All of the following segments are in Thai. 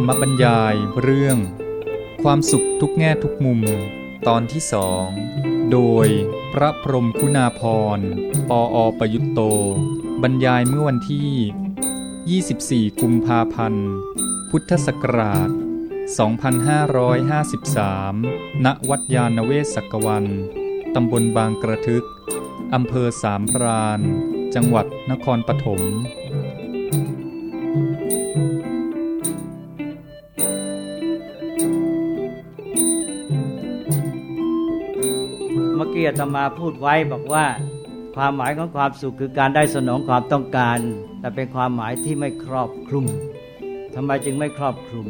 รรมบรรยายเรื่อง ความสุขทุกแง่ทุกมุม ตอนที่สอง โดยพระพรมคุณาพรปออประยุตโต บรรยายเมื่อวันที่ 24 กุมภาพันธ์ พุทธศักราช 2553 ณ วัดยาณเวศกวันตำบลบางกระทึก อำเภอสามพราน จังหวัดนครปฐม เมื่อกี้อาตมาพูดไว้บอกว่า ความหมายของความสุขคือการได้สนองความต้องการ แต่เป็นความหมายที่ไม่ครอบคลุมทำไมจึงไม่ครอบคลุม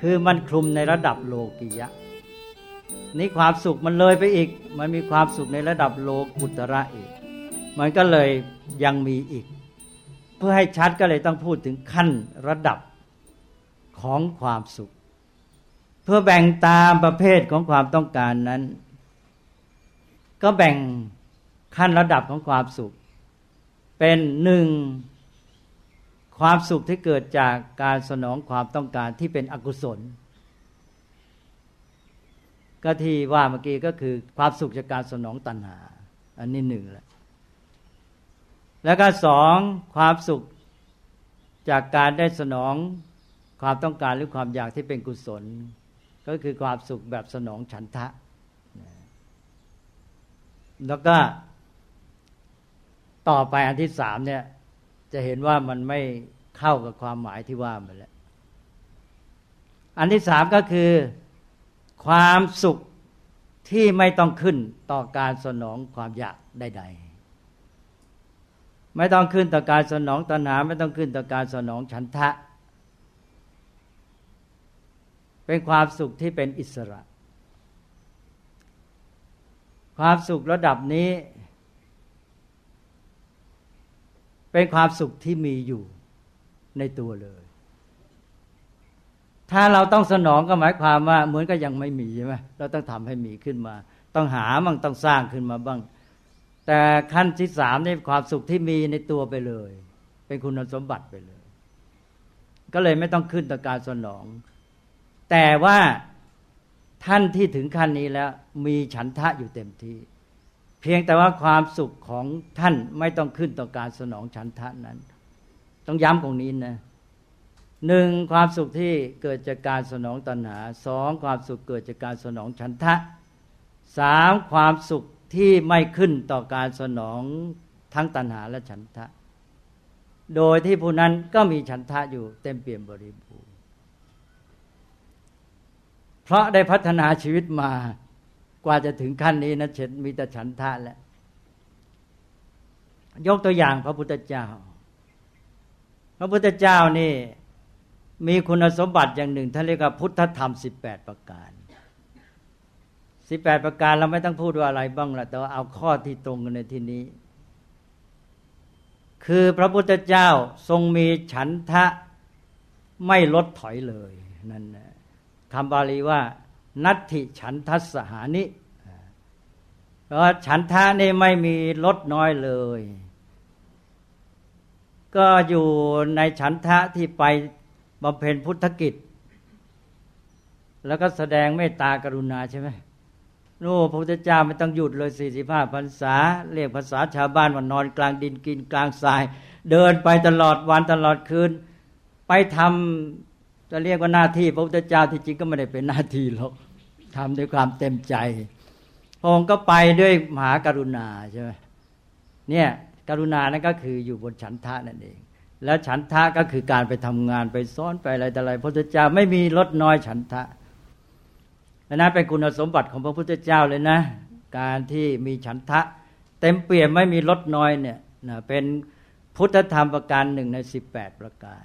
คือมันคลุมในระดับโลกิยะนี่ความสุขมันเลยไปอีก มันมีความสุขในระดับโลกุตระอีก มันก็เลยยังมีอีก เพื่อให้ชัดก็เลยต้องพูดถึงขั้นระดับของความสุข เพื่อแบ่งตามประเภทของความต้องการนั้น ก็แบ่งขั้นระดับของความสุข เป็นหนึ่งความสุขที่เกิดจากการสนองความต้องการที่เป็นอกุศล ก็ที่ว่าเมื่อกี้ก็คือความสุขจากการสนองตัณหา อันนี้หนึ่งแหละแล้วก็สองความสุขจากการได้สนองความต้องการหรือความอยากที่เป็นกุศล ก็คือความสุขแบบสนองฉันทะ แล้วก็ ต่อไปอันที่สามเนี่ย จะเห็นว่ามันไม่เข้ากับความหมายที่ว่ามาแล้วอันที่สามก็คือ ความสุขที่ไม่ต้องขึ้นต่อการสนองความอยากใดๆไม่ต้องขึ้นต่อการสนองตัณหาไม่ต้องขึ้นต่อการสนองฉันทะ เป็นความสุขที่เป็นอิสระ ความสุขระดับนี้ เป็นความสุขที่มีอยู่ในตัวเลย ถ้าเราต้องสนองก็หมายความว่า เหมือนก็ยังไม่มีใช่ไหมเราต้องทำให้มีขึ้นมา ต้องหามั่งต้องสร้างขึ้นมาบ้าง แต่ขั้นที่สามนี่ความสุขที่มีในตัวไปเลย เป็นคุณสมบัติไปเลย ก็เลยไม่ต้องขึ้นต่อการสนอง แต่ว่า ท่านที่ถึงขั้นนี้แล้ว มีฉันทะอยู่เต็มที่ เพียงแต่ว่าความสุขของท่านไม่ต้องขึ้นต่อการสนองฉันทะนั้น ต้องย้ำตรงนี้นะหนึ่งความสุขที่เกิดจากการสนองตัณหาสองความสุขเกิดจากการสนองฉันทะสามความสุขที่ไม่ขึ้นต่อการสนองทั้งตัณหาและฉันทะ โดยที่ผู้นั้นก็มีฉันทะอยู่เต็มเปี่ยมบริบูรณ์ เพราะได้พัฒนาชีวิตมากว่าจะถึงขั้นนี้นะเฉนมีแต่ฉันทะแล้วยกตัวอย่างพระพุทธเจ้า พระพุทธเจ้านี่มีคุณสมบัติอย่างหนึ่งท่านเรียกว่าพุทธธรรมสิบแปดประการสิบแปดประการเราไม่ต้องพูดว่าอะไรบ้างละแต่ว่าเอาข้อที่ตรงกันในที่นี้ คือพระพุทธเจ้าทรงมีฉันทะไม่ลดถอยเลยนั่น คำบาลีว่า นัตถิฉันทัสหานิเพราะฉันทะนี่ไม่มีลดน้อยเลย ก็อยู่ในฉันทะที่ไปบำเพ็ญพุทธกิจ แล้วก็แสดงเมตตากรุณาใช่ไหมโอ้พระพุทธเจ้าไม่ต้องหยุดเลยสี่สิบห้าพรรษา เรียกภาษาชาวบ้านว่านอนกลางดินกินกลางทราย เดินไปตลอดวันตลอดคืน ไปทำ จะเรียกว่าหน้าที่พระพุทธเจ้าที่จริงก็ไม่ได้เป็นหน้าที่หรอกทำด้วยความเต็มใจพระองค์ก็ไปด้วยมหากรุณาใช่ไหมเนี่ยกรุณานั่นก็คืออยู่บนฉันทะนั่นเอง แล้วฉันทะก็คือการไปทำงานไปซ้อนไปอะไรแต่อะไรพระพุทธเจ้าไม่มีลดน้อยฉันทะดังนั้นเป็นคุณสมบัติของพระพุทธเจ้าเลยนะ การที่มีฉันทะ เต็มเปี่ยมไม่มีลดน้อยเนี่ยนะเป็นพุทธธรรมประการหนึ่งในสิบแปดประการ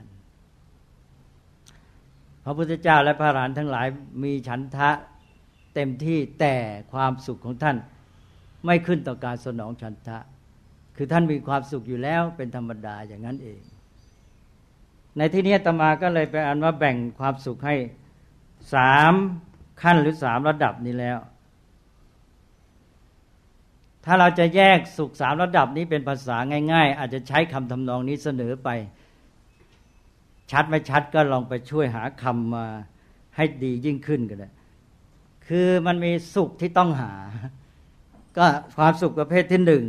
พระพุทธเจ้าและพระอรหันทั้งหลายมีฉันทะเต็มที่แต่ความสุขของท่านไม่ขึ้นต่อการสนองฉันทะ คือท่านมีความสุขอยู่แล้วเป็นธรรมดาอย่างนั้นเอง ในที่นี้ตมาก็เลยไปอ่านว่าแบ่งความสุขให้สามขั้นหรือสามระดับนี้แล้ว ถ้าเราจะแยกสุขสามระดับนี้เป็นภาษาง่าย ๆ อาจจะใช้คำทำนองนี้เสนอไป ชัดไม่ชัดก็ลองไปช่วยหาคำมาให้ดียิ่งขึ้นก็ได้คือมันมีสุขที่ต้องหา ก็ความสุขประเภทที่หนึ่ง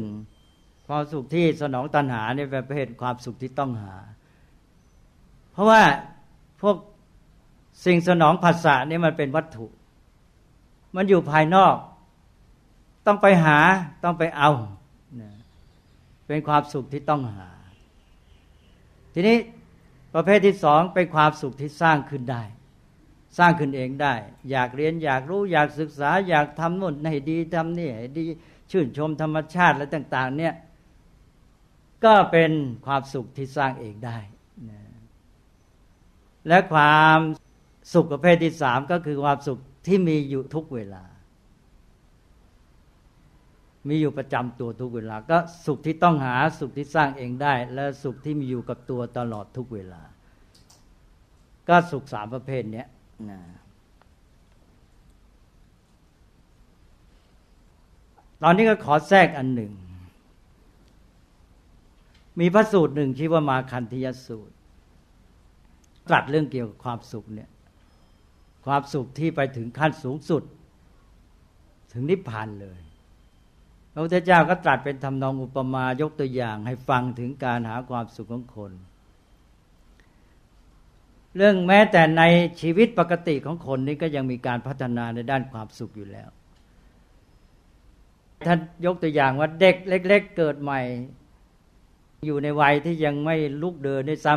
ความสุขที่สนองตัณหาเนี่ยประเภทความสุขที่ต้องหา เพราะว่าพวกสิ่งสนองภาษานี่มันเป็นวัตถุ มันอยู่ภายนอก ต้องไปหาต้องไปเอา เป็นความสุขที่ต้องหา ทีนี้ ประเภทที่สองเป็นความสุขที่สร้างขึ้นได้ สร้างขึ้นเองได้ อยากเรียนอยากรู้อยากศึกษา อยากทำนู่นให้ดีทำนี่ให้ดีชื่นชมธรรมชาติและต่าง ๆ เนี่ย ก็เป็นความสุขที่สร้างเองได้ และความสุขประเภทที่สามก็คือความสุขที่มีอยู่ทุกเวลา มีอยู่ประจำตัวทุกเวลา ก็สุขที่ต้องหาสุขที่สร้างเองได้ และสุขที่มีอยู่กับตัวตลอดทุกเวลา ก็สุขสามประเภทนี้นะตอนนี้ก็ขอแทรกอันหนึ่ง มีพระสูตรหนึ่งชื่อว่ามาคันธยสูตรตรัสเรื่องเกี่ยวกับความสุขเนี่ย ความสุขที่ไปถึงขั้นสูงสุด ถึงนิพพานเลยพระพุทธเจ้าก็ตรัสเป็นทำนองอุปมายกตัวอย่างให้ฟังถึงการหาความสุขของคน เรื่องแม้แต่ในชีวิตปกติของคนนี้ก็ยังมีการพัฒนาในด้านความสุขอยู่แล้ว ท่านยกตัวอย่างว่าเด็กเล็กๆเกิดใหม่ อยู่ในวัยที่ยังไม่ลุกเดินได้ซ้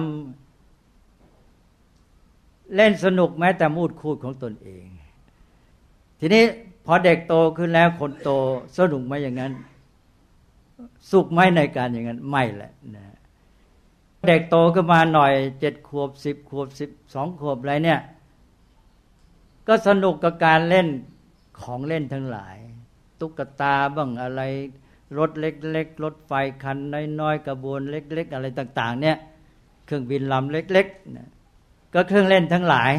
ำเล่นสนุกแม้แต่มูดคูดของตนเอง ทีนี้พอเด็กโตขึ้นแล้วคนโตสนุกไหมอย่างนั้น สุขไหมในการอย่างนั้น ไม่แหละนะ เด็กโตขึ้นมาหน่อยเจ็ดขวบสิบขวบสิบสองขวบอะไรเนี่ย ก็สนุกกับการเล่นของเล่นทั้งหลาย ตุ๊กตาบ้างอะไรรถเล็กๆรถไฟคันน้อยๆกระบวนเล็ก ๆ อะไรต่าง ๆ เนี่ย เครื่องบินลำเล็กๆนะก็เครื่องเล่นทั้งหลาย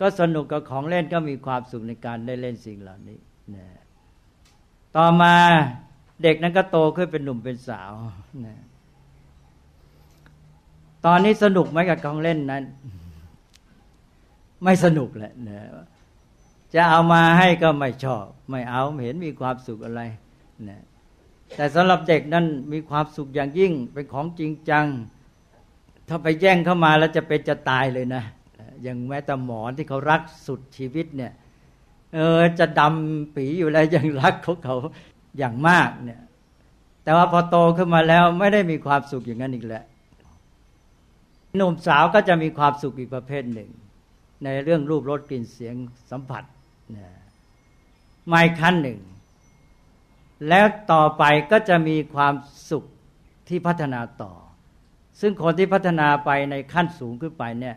ก็สนุกกับของเล่นก็มีความสุขในการได้เล่นสิ่งเหล่านี้นะต่อมาเด็กนั้นก็โตขึ้นเป็นหนุ่มเป็นสาวนะ ตอนนี้สนุกไหมกับของเล่นนั้น ไม่สนุกแหละนะจะเอามาให้ก็ไม่ชอบ ไม่เอาไม่เห็นมีความสุขอะไรนะแต่สำหรับเด็กนั้นมีความสุขอย่างยิ่งเป็นของจริงจัง ถ้าไปแย่งเข้ามาแล้วจะเป็นจะตายเลยนะอย่างแม้แต่หมอที่เขารักสุดชีวิตเนี่ย เออจะดำปีอยู่แล้วยังรักของเขาอย่างมากเนี่ย แต่ว่าพอโตขึ้นมาแล้วไม่ได้มีความสุขอย่างนั้นอีกแล้ว หนุ่มสาวก็จะมีความสุขอีกประเภทหนึ่ง ในเรื่องรูปรสกลิ่นเสียงสัมผัสนะไม่ขั้นหนึ่ง แล้วต่อไปก็จะมีความสุขที่พัฒนาต่อ ซึ่งคนที่พัฒนาไปในขั้นสูงขึ้นไปเนี่ย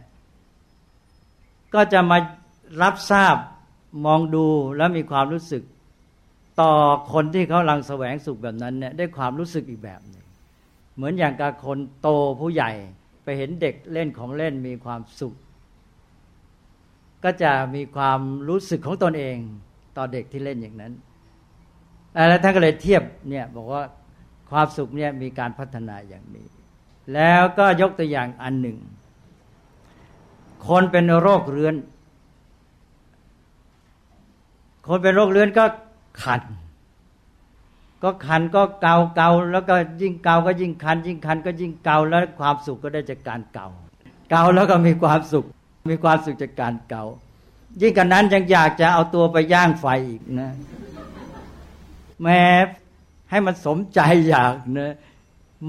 ก็จะมารับทราบมองดูแล้วมีความรู้สึก ต่อคนที่เขาลังแสวงสุขแบบนั้นเนี่ยได้ความรู้สึกอีกแบบหนึ่งเหมือนอย่างกับคนโตผู้ใหญ่ ไปเห็นเด็กเล่นของเล่นมีความสุข ก็จะมีความรู้สึกของตนเองต่อเด็กที่เล่นอย่างนั้นแล้วท่านก็เลยเทียบเนี่ยบอกว่าความสุขเนี่ยมีการพัฒนาอย่างนี้ แล้วก็ยกตัวอย่างอันหนึ่ง คนเป็นโรคเรื้อน คนเป็นโรคเรื้อนก็ขัน ก็ขันก็เกาเกาแล้วก็ยิ่งเกาก็ยิ่งคัน ยิ่งคันก็ยิ่งเกาแล้วความสุขก็ได้จากการเกาเกาแล้วก็มีความสุข มีความสุขจากการเกายิ่งกันนั้นยังอยากจะเอาตัวไปย่างไฟอีกนะ แม้ให้มันสมใจอยากนะ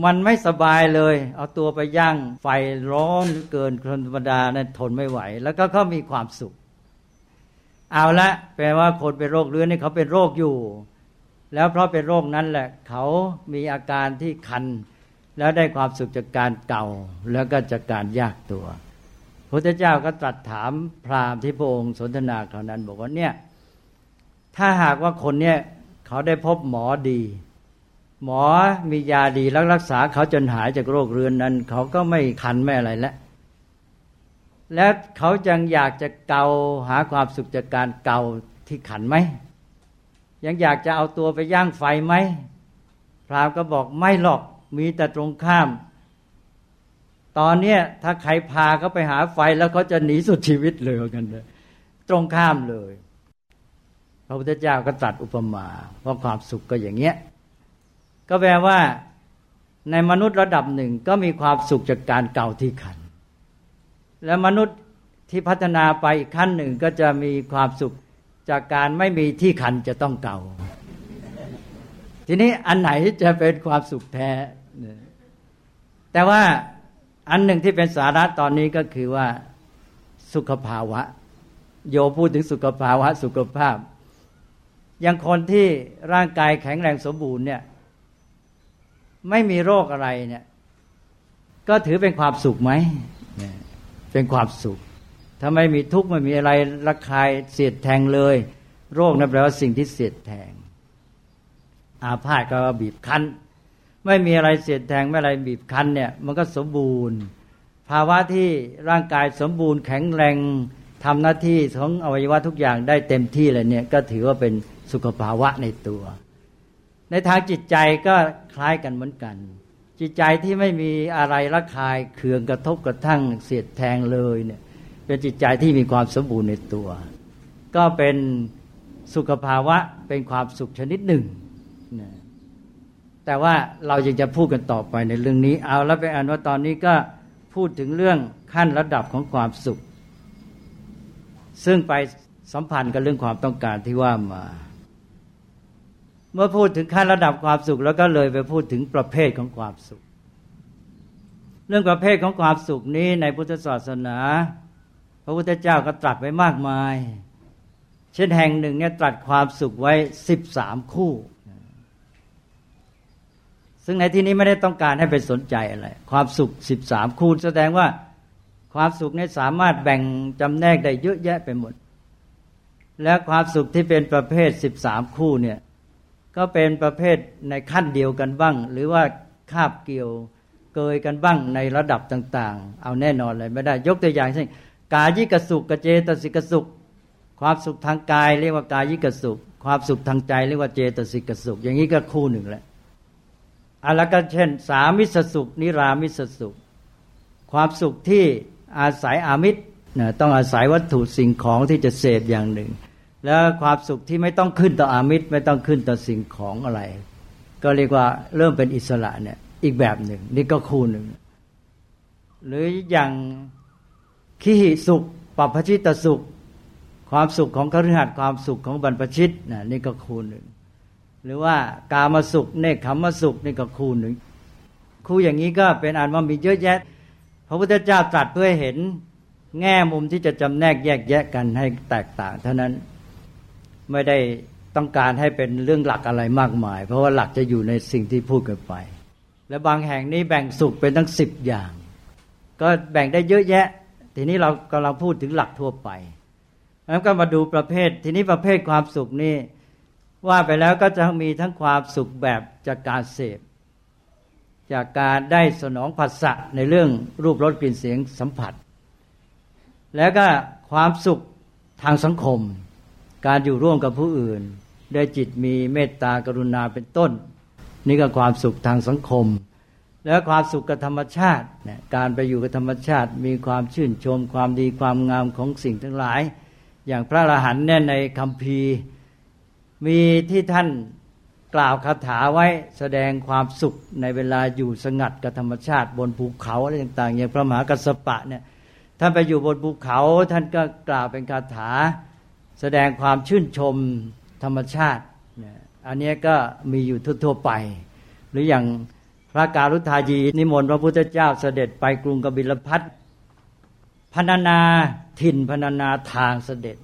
มันไม่สบายเลย เอาตัวไปย่างไฟร้อนเกินคนธรรมดานะั้นทนไม่ไหว แล้วก็เขามีความสุข เอาละแปลว่าคนเป็นโรคเรื้อนนี่เขาเป็นโรคอยู่ แล้วเพราะเป็นโรคนั้นแหละ เขามีอาการที่คัน แล้วได้ความสุขจากการเก่า แล้วก็จากการยากตัวพระพุทธเจ้าก็ตรัสถามพราหมณ์ที่พระองค์สนทนาคราวนั้น บอกว่าเนี่ยถ้าหากว่าคนเนี่ยเขาได้พบหมอดี หมอมียาดีแล้วรักษาเขาจนหายจากโรคเรื้อนนั้น เขาก็ไม่คันไม่อะไรแล้วและเขายังอยากจะเกาหาความสุขจากการเกาที่ขันไหม ยังอยากจะเอาตัวไปย่างไฟไหมพรามก็บอกไม่หรอกมีแต่ตรงข้าม ตอนเนี้ยถ้าใครพาเขาไปหาไฟแล้วเขาจะหนีสุดชีวิตเลยกันเลยตรงข้ามเลย พระพุทธเจ้าก็ตรัสอุปมาเพราความสุขก็อย่างเงี้ยก็แปลว่า ในมนุษย์ระดับหนึ่งก็มีความสุขจากการเก่าที่ขัน และมนุษย์ที่พัฒนาไปอีกขั้นหนึ่งก็จะมีความสุข จากการไม่มีที่ขันจะต้องเก่า ทีนี้อันไหนจะเป็นความสุขแท้ แต่ว่าอันหนึ่งที่เป็นสาระตอนนี้ก็คือว่าสุขภาวะ โยพูดถึงสุขภาวะ สุขภาพ อย่างคนที่ร่างกายแข็งแรงสมบูรณ์เนี่ย ไม่มีโรคอะไรเนี่ย ก็ถือเป็นความสุขไหม เป็นความสุข ถ้าไม่มีทุกข์ไม่มีอะไรระคายเสียดแทงเลย โรคนั่นแปลว่าสิ่งที่เสียดแทง อาพาธก็บีบคั้น ไม่มีอะไรเสียดแทงไม่อะไรบีบคั้นเนี่ย มันก็สมบูรณ์ ภาวะที่ร่างกายสมบูรณ์แข็งแรงทำหน้าที่ของอวัยวะทุกอย่างได้เต็มที่เลยเนี่ยก็ถือว่าเป็นสุขภาวะในตัว ในทางจิตใจก็คล้ายกันเหมือนกัน จิตใจที่ไม่มีอะไรระคายเคืองกระทบกระทั่งเสียดแทงเลยเนี่ย เป็นจิตใจที่มีความสมบูรณ์ในตัว ก็เป็นสุขภาวะเป็นความสุขชนิดหนึ่งนะแต่ว่าเรายังจะพูดกันต่อไปในเรื่องนี้ เอาแล้วไปอ่านว่าตอนนี้ก็พูดถึงเรื่องขั้นระดับของความสุข ซึ่งไปสัมพันธ์กับเรื่องความต้องการที่ว่ามา เมื่อพูดถึงขั้นระดับความสุข แล้วก็เลยไปพูดถึงประเภทของความสุข เรื่องประเภทของความสุขนี้ในพุทธศาสนา พระพุทธเจ้าก็ตรัสไว้มากมาย เช่นแห่งหนึ่งเนี่ยตรัสความสุขไว้สิบสามคู่ ซึ่งในที่นี้ไม่ได้ต้องการให้ไปสนใจอะไร ความสุขสิบสามคู่แสดงว่าความสุขเนี้สามารถแบ่งจำแนกได้เยอะแยะไปหมด และความสุขที่เป็นประเภทสิบสามคู่เนี่ยก็เป็นประเภทในขั้นเดียวกันบ้าง หรือว่าคาบเกี่ยวเกยกันบ้างในระดับต่าง ๆ เอาแน่นอนเลยไม่ได้ยกตัวอย่างเช่น กายิกสุขกเจตสิกสุข ความสุขทางกายเรียกว่ากายิกสุข ความสุขทางใจเรียกว่าเจตสิกสุข อย่างนี้ก็คู่หนึ่งแหละอะไรก็เช่น สามิสสุข นิรามิสสุข ความสุขที่อาศัยอามิตรต้องอาศัยวัตถุสิ่งของที่จะเสพอย่างหนึ่ง แล้วความสุขที่ไม่ต้องขึ้นต่ออามิตรไม่ต้องขึ้นต่อสิ่งของอะไร ก็เรียกว่าเริ่มเป็นอิสระเนี่ยอีกแบบหนึ่ง นี่ก็คู่หนึ่ง หรืออย่าง ขีหิสุขปัปชิตสุข ความสุขของคฤหัสถ์ความสุขของบรรพชิตนะนี่ก็คู่หนึ่งหรือว่ากามาสุขเนคขมสุขนี่ก็คู่หนึ่งคู่อย่างนี้ก็เป็นอันว่ามีเยอะแยะ พระพุทธเจ้าตรัสเพื่อเห็นแง่มุมที่จะจำแนกแยกแยะกันให้แตกต่าง เท่านั้นไม่ได้ต้องการให้เป็นเรื่องหลักอะไรมากมาย เพราะว่าหลักจะอยู่ในสิ่งที่พูดกันไป และบางแห่งนี้แบ่งสุขเป็นทั้งสิบอย่าง ก็แบ่งได้เยอะแยะ ทีนี้เรากำลังพูดถึงหลักทั่วไปแล้วก็มาดูประเภท ทีนี้ประเภทความสุขนี่ว่าไปแล้วก็จะมีทั้งความสุขแบบจากการเสพ จากการได้สนองผัสสะในเรื่องรูปรสกลิ่นเสียงสัมผัส แล้วก็ความสุขทางสังคม การอยู่ร่วมกับผู้อื่น ได้จิตมีเมตตากรุณาเป็นต้น นี่ก็ความสุขทางสังคม แล้วความสุขกับธรรมชาติ การไปอยู่กับธรรมชาติ มีความชื่นชมความดีความงามของสิ่งทั้งหลาย อย่างพระอรหันต์เนี่ยในคำพีมีที่ท่านกล่าวคาถาไว้แสดงความสุขในเวลาอยู่สงัดกับธรรมชาติ บนภูเขาอะไรต่างๆ อย่างพระมหากัสสปะเนี่ยท่านไปอยู่บนภูเขาท่านก็กล่าวเป็นคาถา แสดงความชื่นชมธรรมชาติ อันนี้ก็มีอยู่ทั่วๆไป หรืออย่าง พระการุทายีนิมนต์พระพุทธเจ้าเสด็จไปกรุงกบิลพัทพนานาถิ่นพนานาทางเสด็จ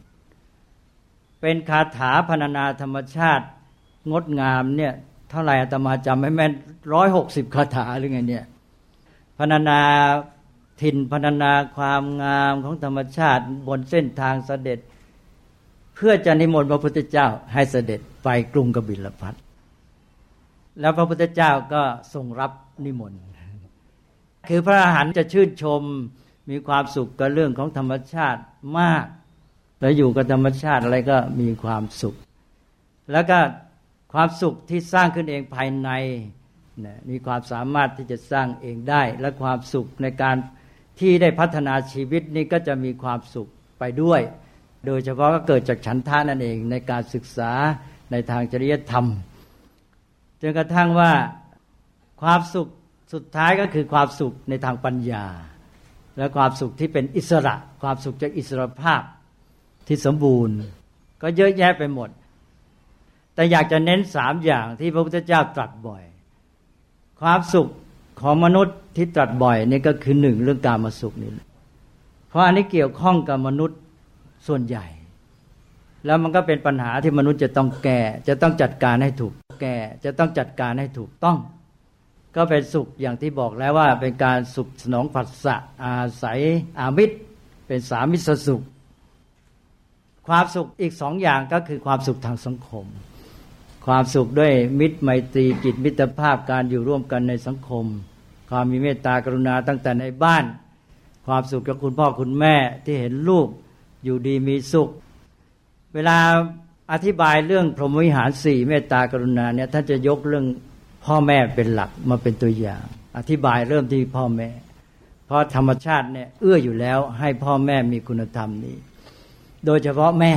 เป็นคาถาพนานาธรรมชาติงดงามเนี่ยเท่าไหร่อาตมาจำไม่แม่นร้อยหกสิบคาถาหรือไงเนี่ยพนานาถิ่นพนานาความงามของธรรมชาติบนเส้นทางเสด็จ เพื่อจะนิมนต์พระพุทธเจ้าให้เสด็จไปกรุงกบิลพัท แล้วพระพุทธเจ้าก็ทรงรับนิมนต์คือพระอรหันต์จะชื่นชมมีความสุขกับเรื่องของธรรมชาติมาก แล้วอยู่กับธรรมชาติอะไรก็มีความสุข แล้วก็ความสุขที่สร้างขึ้นเองภายในมีความสามารถที่จะสร้างเองได้ และความสุขในการที่ได้พัฒนาชีวิตนี้ก็จะมีความสุขไปด้วย โดยเฉพาะก็เกิดจากฉันทานั่นเองในการศึกษาในทางจริยธรรม จนกระทั่งว่าความสุขสุดท้ายก็คือความสุขในทางปัญญา และความสุขที่เป็นอิสระ ความสุขจากอิสรภาพที่สมบูรณ์ ก็เยอะแยะไปหมด แต่อยากจะเน้นสามอย่างที่พระพุทธเจ้าตรัสบ่อย ความสุขของมนุษย์ที่ตรัสบ่อยนี่ก็คือหนึ่งเรื่องการมาสุขนี่เพราะอันนี้เกี่ยวข้องกับมนุษย์ส่วนใหญ่ แล้วมันก็เป็นปัญหาที่มนุษย์จะต้องแก้จะต้องจัดการให้ถูก แก้จะต้องจัดการให้ถูกต้อง ก็เป็นสุขอย่างที่บอกแล้วว่าเป็นการสุขสนองผัสสะอาศัยอามิตร เป็นสามิสสุข ความสุขอีกสองอย่างก็คือความสุขทางสังคม ความสุขด้วยมิตรไมตรีจิตมิตรภาพการอยู่ร่วมกันในสังคม ความมีเมตตากรุณาตั้งแต่ในบ้าน ความสุขกับคุณพ่อคุณแม่ที่เห็นลูกอยู่ดีมีสุข เวลา อธิบายเรื่องพรหมวิหารสี่เมตตากรุณาเนี่ยท่านจะยกเรื่องพ่อแม่เป็นหลักมาเป็นตัวอย่าง อธิบายเริ่มที่พ่อแม่ เพราะธรรมชาติเนี่ยเอื้ออยู่แล้วให้พ่อแม่มีคุณธรรมนี้ โดยเฉพาะแม่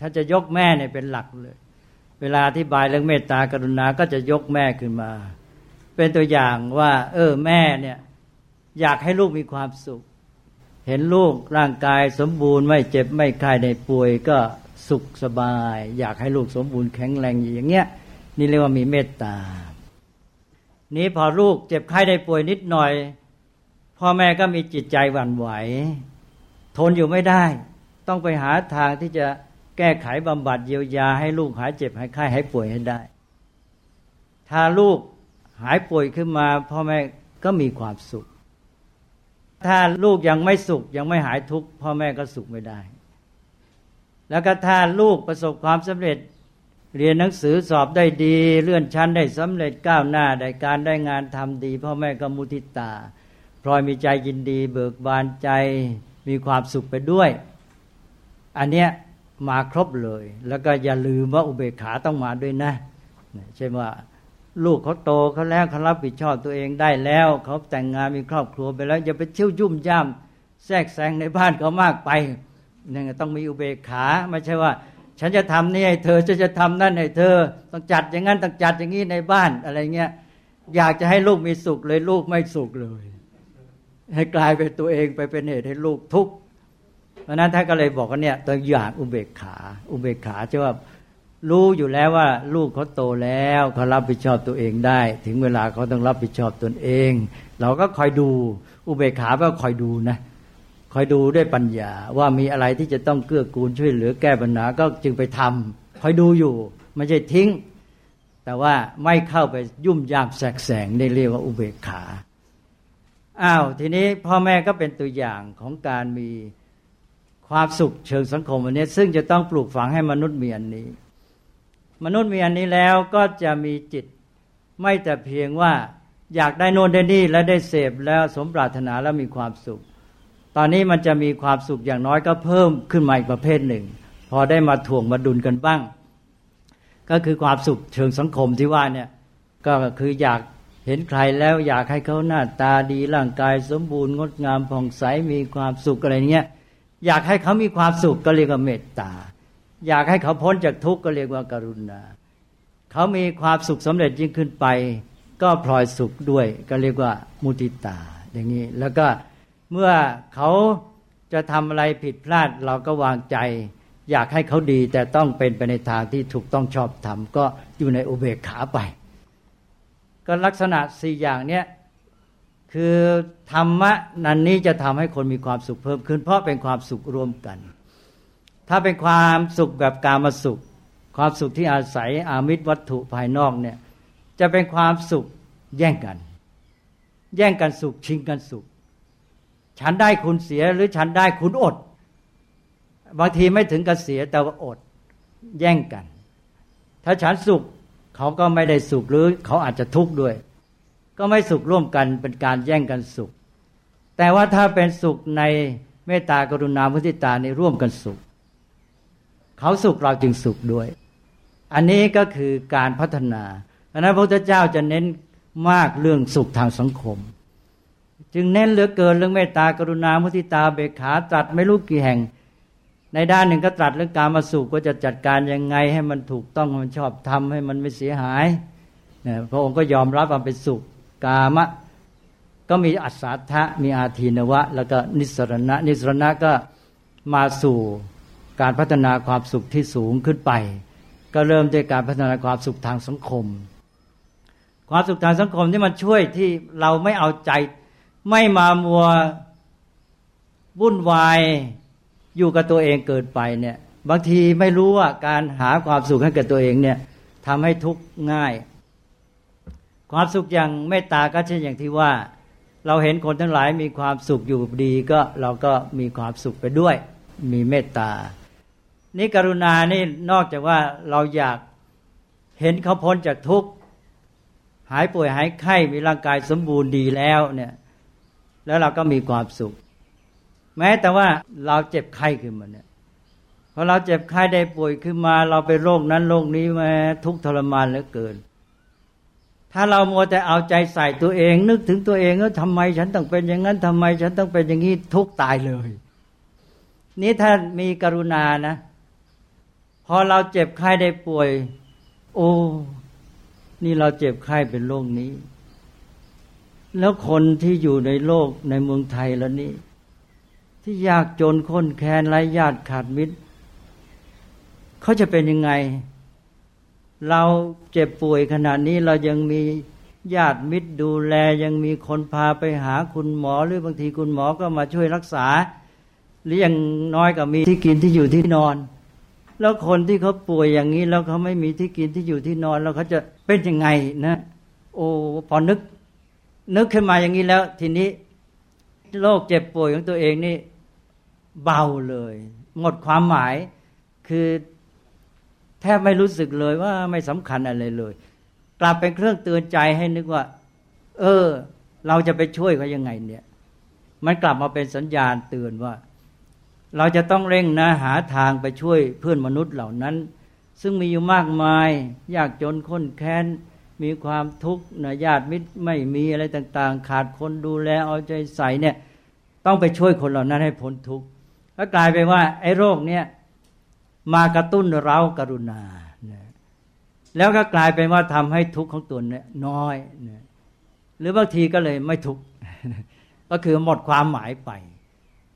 ถ้าจะยกแม่เนี่ยเป็นหลักเลย เวลาอธิบายเรื่องเมตตากรุณาก็จะยกแม่ขึ้นมา เป็นตัวอย่างว่า เออแม่เนี่ยอยากให้ลูกมีความสุข เห็นลูกร่างกายสมบูรณ์ไม่เจ็บไม่ไข้ในป่วยก็ สุขสบาย อยากให้ลูกสมบูรณ์แข็งแรงอย่างเงี้ยนี่เรียกว่ามีเมตตา นี้พอลูกเจ็บไข้ได้ป่วยนิดหน่อย พ่อแม่ก็มีจิตใจหวั่นไหว ทนอยู่ไม่ได้ ต้องไปหาทางที่จะแก้ไขบำบัดเยียวยาให้ลูกหายเจ็บหายไข้หายป่วยให้ได้ ถ้าลูกหายป่วยขึ้นมา พ่อแม่ก็มีความสุข ถ้าลูกยังไม่สุขยังไม่หายทุกข์พ่อแม่ก็สุขไม่ได้ แล้วก็ถ้าลูกประสบความสำเร็จ เรียนหนังสือสอบได้ดี เลื่อนชั้นได้สำเร็จก้าวหน้าได้การได้งานทำดีพ่อแม่ก็มุทิตาพลอยมีใจยินดี เบิกบานใจมีความสุขไปด้วย อันเนี้ยมาครบเลย แล้วก็อย่าลืมว่าอุเบกขาต้องมาด้วยนะใช่ว่าลูกเขาโตเขาแล้วเขารับผิดชอบตัวเองได้แล้วเขาแต่งงานมีครอบครัวไปแล้วอย่าไปเชี่ยวยุ่มย่ามแทรกแซงในบ้านเขามากไป นี่ต้องมีอุเบกขาไม่ใช่ว่า ฉันจะทำนี่ให้เธอฉันจะทำนั่นให้เธอ ต้องจัดอย่างนั้นต้องจัดอย่างนี้ในบ้านอะไรเงี้ยอยากจะให้ลูกมีสุขเลยลูกไม่สุขเลย ให้กลายเป็นตัวเองไปเป็นเหตุให้ลูกทุกข์เพราะนั้นท่านก็เลยบอกว่าเนี่ยตัวอย่างอุเบกขา อุเบกขาจะว่ารู้อยู่แล้วว่า ลูกเขาโตแล้วเขารับผิดชอบตัวเองได้ ถึงเวลาเขาต้องรับผิดชอบตนเอง เราก็คอยดู อุเบกขาก็คอยดูนะ อยดูด้วยปัญญาว่ามีอะไรที่จะต้องเกื้อกูลช่วยเหลือแก้ปัญหาก็จึงไปทำคอยดูอยู่ ไม่ใช่ทิ้ง แต่ว่าไม่เข้าไปยุ่มยามแสกแสงได้เรียกว่าอุเบกขาอ้าวทีนี้พ่อแม่ก็เป็นตัวอย่างของการมีความสุขเชิงสังคมอันนี้ ซึ่งจะต้องปลูกฝังให้มนุษย์มีอันนี้ มนุษย์มีอันนี้แล้วก็จะมีจิตไม่แต่เพียงว่าอยากได้โน่นได้นี่และได้เสพแล้วสมปรารถนาแล้วมีความสุข ตอนนี้มันจะมีความสุขอย่างน้อยก็เพิ่มขึ้นมาอีกประเภทหนึ่ง พอได้มาถ่วงมาดุลกันบ้าง ก็คือความสุขเชิงสังคมที่ว่าเนี่ยก็คืออยากเห็นใครแล้วอยากให้เขาหน้าตาดีร่างกายสมบูรณ์งดงามผ่องใสมีความสุขอะไรเงี้ยอยากให้เขามีความสุขก็เรียกว่าเมตตา อยากให้เขาพ้นจากทุกข์ก็เรียกว่าการุณาเขามีความสุขสำเร็จยิ่งขึ้นไป ก็พลอยสุขด้วย ก็เรียกว่ามุติตา อย่างนี้แล้วก็ เมื่อเขาจะทำอะไรผิดพลาดเราก็วางใจ อยากให้เขาดีแต่ต้องเป็นไปในทางที่ถูกต้องชอบทำก็อยู่ในอุเบกขาไป ก็ลักษณะสี่อย่างเนี้ยคือธรรมะนันนี้จะทำให้คนมีความสุขเพิ่มขึ้น เพราะเป็นความสุขร่วมกัน ถ้าเป็นความสุขแบบกามาสุข ความสุขที่อาศัยอามิตรวัตถุภายนอกเนี่ยจะเป็นความสุขแย่งกัน แย่งกันสุขชิงกันสุข ฉันได้คุณเสียหรือฉันได้คุณอด บางทีไม่ถึงกับเสียแต่ว่าอด แย่งกัน ถ้าฉันสุขเขาก็ไม่ได้สุขหรือเขาอาจจะทุกข์ด้วย ก็ไม่สุขร่วมกันเป็นการแย่งกันสุข แต่ว่าถ้าเป็นสุขในเมตตากรุณามุทิตาในร่วมกันสุข เขาสุขเราจึงสุขด้วย อันนี้ก็คือการพัฒนาเพราะนั้นพระพุทธเจ้าจะเน้นมากเรื่องสุขทางสังคม จึงเน้นเหลือเกินเรื่องเมตตากรุณามุทิตาเบกขาตรัสไม่รู้กี่แห่ง ในด้านหนึ่งก็ตรัสเรื่องการมาสุขก็จะจัดการยังไงให้มันถูกต้องมันชอบทำให้มันไม่เสียหายพระองค์ก็ยอมรับคว่าเป็นสุขกามะ ก็มีอัศทะมีอาทีนวะ แล้วก็นิสรณะ นิสรณะก็มาสู่การพัฒนาความสุขที่สูงขึ้นไป ก็เริ่มด้วยการพัฒนาความสุขทางสังคม ความสุขทางสังคมที่มันช่วยที่เราไม่เอาใจ ไม่มามัววุ่นวายอยู่กับตัวเองเกิดไปเนี่ย บางทีไม่รู้ว่าการหาความสุขให้กับตัวเองเนี่ยทำให้ทุกข์ง่าย ความสุขอย่างเมตตาก็เช่นอย่างที่ว่า เราเห็นคนทั้งหลายมีความสุขอยู่ดีก็เราก็มีความสุขไปด้วย มีเมตตา นี่กรุณานี่นอกจากว่าเราอยากเห็นเขาพ้นจากทุกข์หายป่วยหายไข้มีร่างกายสมบูรณ์ดีแล้วเนี่ย แล้วเราก็มีความสุข แม้แต่ว่าเราเจ็บไข้ขึ้นมาเนี่ยพอเราเจ็บไข้ได้ป่วยขึ้นมา เราไปโรคนั้นโรคนี้มาทุกทรมานเหลือเกิน ถ้าเรามัวแต่เอาใจใส่ตัวเอง นึกถึงตัวเองว่าทำไมฉันต้องเป็นอย่างนั้นทำไม ฉันต้องเป็นอย่างนี้ทุกตายเลย นี่ถ้ามีกรุณานะ พอเราเจ็บไข้ได้ป่วย โอ้ นี่เราเจ็บไข้เป็นโรคนี้ แล้วคนที่อยู่ในโลกในเมืองไทยแล้วนี้ ที่ยากจนค้นแค้นไร้ญาติขาดมิตรเขาจะเป็นยังไง เราเจ็บป่วยขนาดนี้เรายังมีญาติมิตรดูแลยังมีคนพาไปหาคุณหมอหรือบางทีคุณหมอก็มาช่วยรักษา หรืออย่างน้อยก็มีที่กินที่อยู่ที่นอน แล้วคนที่เขาป่วยอย่างนี้แล้วเขาไม่มีที่กินที่อยู่ที่นอน แล้วเขาจะเป็นยังไงนะ โอ้พอนึก นึกขึ้นมาอย่างนี้แล้ว ทีนี้โรคเจ็บป่วยของตัวเองนี่เบาเลย หมดความหมายคือแทบไม่รู้สึกเลยว่าไม่สำคัญอะไรเลย กลับเป็นเครื่องเตือนใจให้นึกว่า เออ เราจะไปช่วยเขายังไงเนี่ย มันกลับมาเป็นสัญญาณเตือนว่า เราจะต้องเร่งนะหาทางไปช่วยเพื่อนมนุษย์เหล่านั้น ซึ่งมีอยู่มากมาย ยากจนข้นแค้น มีความทุกข์นะญาติมิตรไม่มีอะไรต่าง ๆ ขาดคนดูแลเอาใจใส่เนี่ย ต้องไปช่วยคนเหล่านั้นให้พ้นทุกข์ก็กลายไปว่า ไอ้โรคเนี่ยมากระตุ้นเรากรุณาแล้วก็กลายเป็นว่าทำให้ทุกข์ของตัวเนี่ยน้อยหรือบางทีก็เลยไม่ทุกข์ก็คือหมดความหมายไป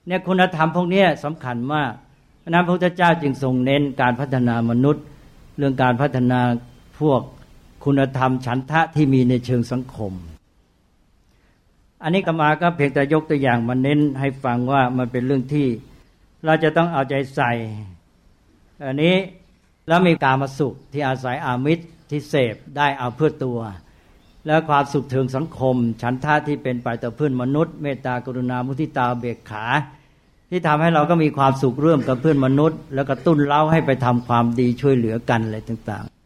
เนี่ยคุณธรรมพวกนี้สำคัญมากนั้นพระพุทธเจ้าจึงทรงเน้นการพัฒนามนุษย์ เรื่องการพัฒนาพวก คุณธรรมฉันทะที่มีในเชิงสังคม อันนี้ก็มาก็เพียงแต่ยกตัวอย่างมาเน้นให้ฟังว่ามันเป็นเรื่องที่เราจะต้องเอาใจใส่ อันนี้แล้วมีการมาสุขที่อาศัยอามิตรที่เสพได้เอาเพื่อตัว แล้วความสุขเทิงสังคม ฉันท่าที่เป็นไปต่อเพื่อนมนุษย์ เมตตากรุณามุทิตาเบกขา ที่ทำให้เราก็มีความสุขร่วมกับเพื่อนมนุษย์ แล้วก็ตุ้นเล่าให้ไปทำความดีช่วยเหลือกันอะไรต่างๆ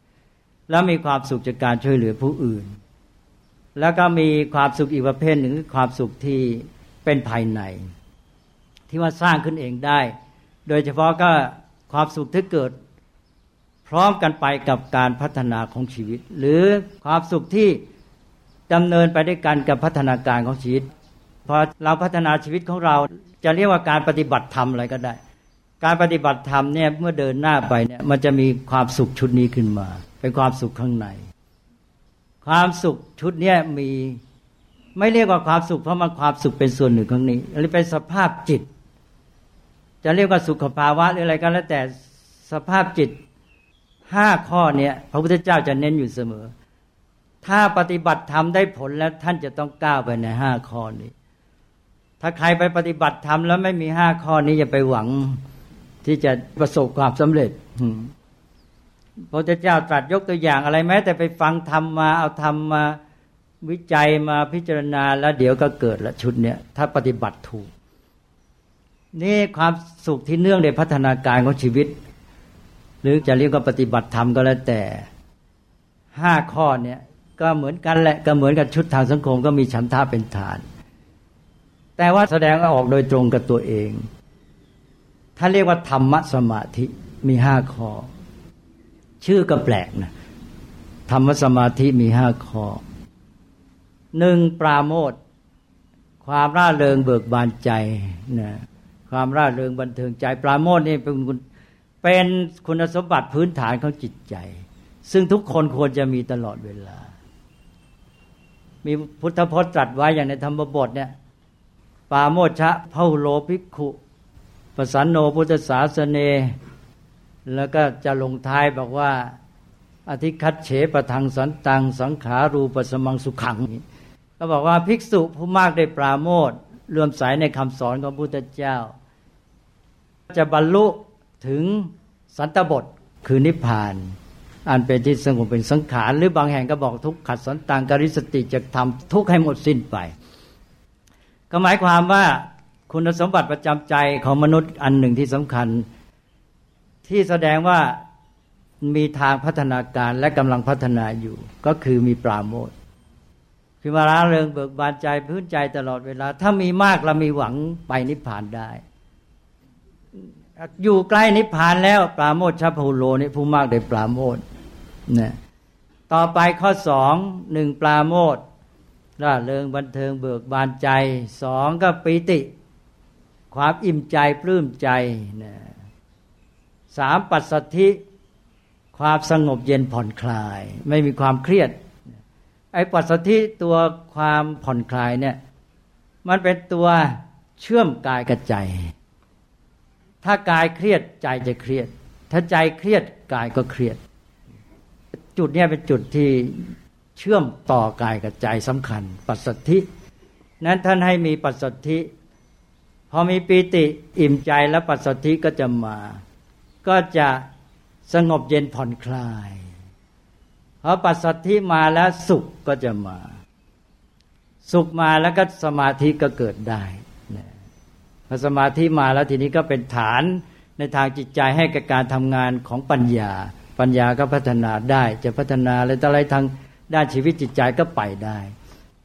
แล้วมีความสุขจากการช่วยเหลือผู้อื่น แล้วก็มีความสุขอีกประเภทหนึ่งคือความสุขที่เป็นภายใน ที่ว่าสร้างขึ้นเองได้ โดยเฉพาะก็ความสุขที่เกิด พร้อมกันไปกับการพัฒนาของชีวิต หรือความสุขที่ดำเนินไปด้วยกันกับพัฒนาการของชีวิตพอเราพัฒนาชีวิตของเราจะเรียกว่าการปฏิบัติธรรมอะไรก็ได้ การปฏิบัติธรรมเนี่ยเมื่อเดินหน้าไปเนี่ยมันจะมีความสุขชุดนี้ขึ้นมา เป็นความสุขข้างใน ความสุขชุดเนี้ยมีไม่เรียกว่าความสุขเพราะมันความสุขเป็นส่วนหนึ่งของนี้อันนี้เป็นสภาพจิต จะเรียกว่าสุขภาวะหรืออะไรก็แล้วแต่สภาพจิตห้าข้อเนี่ยพระพุทธเจ้าจะเน้นอยู่เสมอ ถ้าปฏิบัติทำได้ผลแล้วท่านจะต้องก้าวไปในห้าข้อนี้ ถ้าใครไปปฏิบัติทำแล้วไม่มีห้าข้อนี้อย่าไปหวังที่จะประสบความสำเร็จ พระพุทธเจ้าตรัสยกตัวอย่างอะไรแม้แต่ไปฟังธรรมมาเอาธรรมมาวิจัยมาพิจารณาแล้วเดี๋ยวก็เกิดละชุดเนี้ยถ้าปฏิบัติถูก นี่ความสุขที่เนื่องในพัฒนาการของชีวิต หรือจะเรียกว่าปฏิบัติธรรมก็แล้วแต่ห้าข้อเนี่ยก็เหมือนกันแหละก็เหมือนกับชุดทางสังคมก็มีฉันท่าเป็นฐาน แต่ว่าแสดงออกโดยตรงกับตัวเอง ถ้าเรียกว่าธรรมสมาธิมีห้าข้อ ชื่อก็แปลกนะธรรมสมาธิมีห้าข้อหนึ่งปราโมทความร่าเริงเบิกบานใจนะความร่าเริงบันเทิงใจ ปราโมทนี่เป็นคุณเป็นคุณสมบัติพื้นฐานของจิตใจ ซึ่งทุกคนควรจะมีตลอดเวลา มีพุทธพจน์ตรัสไว้อย่างในธรรมบทเนี่ยปาโมชะพหุโลภิกขุปสันโนพุทธศาสเน แล้วก็จะลงท้ายบอกว่า อธิคัตเฉปทังสันตัง สังขารูปสมังสุขัง ก็บอกว่าภิกษุผู้มากได้ปราโมทเลื่อมใสในคำสอนของพุทธเจ้า จะบรรลุถึงสันตบทคือนิพพาน อันเป็นที่สงบเป็นสังขาร หรือบางแห่งก็บอกทุกขัดสันตังกริสติจะทำทุกให้หมดสิ้นไป ก็หมายความว่าคุณสมบัติประจำใจของมนุษย์อันหนึ่งที่สำคัญ ที่แสดงว่ามีทางพัฒนาการและกำลังพัฒนาอยู่ ก็คือมีปราโมทคือมาล้าเริงเบิกบานใจพื้นใจตลอดเวลา ถ้ามีมากเรามีหวังไปนิพพานได้ อยู่ใกล้นิพพานแล้วปราโมทชาภูโลนี่ผู้มากได้ปราโมทนะต่อไปข้อสองหนึ่งปราโมทร่าเริงบันเทิงเบิกบานใจสองก็ปิติ ความอิ่มใจปลื้มใจนะ สามปัสสธิความสงบเย็นผ่อนคลาย ไม่มีความเครียด ไอ้ปัสสธิตัวความผ่อนคลายเนี่ยมันเป็นตัวเชื่อมกายกับใจ ถ้ากายเครียดใจจะเครียด ถ้าใจเครียดกายก็เครียด จุดนี้เป็นจุดที่เชื่อมต่อกายกับใจสำคัญ ปัสสธิ นั้นท่านให้มีปัสสธิ พอมีปีติอิ่มใจแล้วปัสสธิก็จะมา ก็จะสงบเย็นผ่อนคลายพอปัสสธิมาแล้วสุขก็จะมา สุขมาแล้วก็สมาธิก็เกิดได้พอสมาธิมาแล้วทีนี้ก็เป็นฐานในทางจิตใจให้กับการทำงานของปัญญา ปัญญาก็พัฒนาได้ จะพัฒนาอะไรต่ออะไรทางด้านชีวิตจิตใจก็ไปได้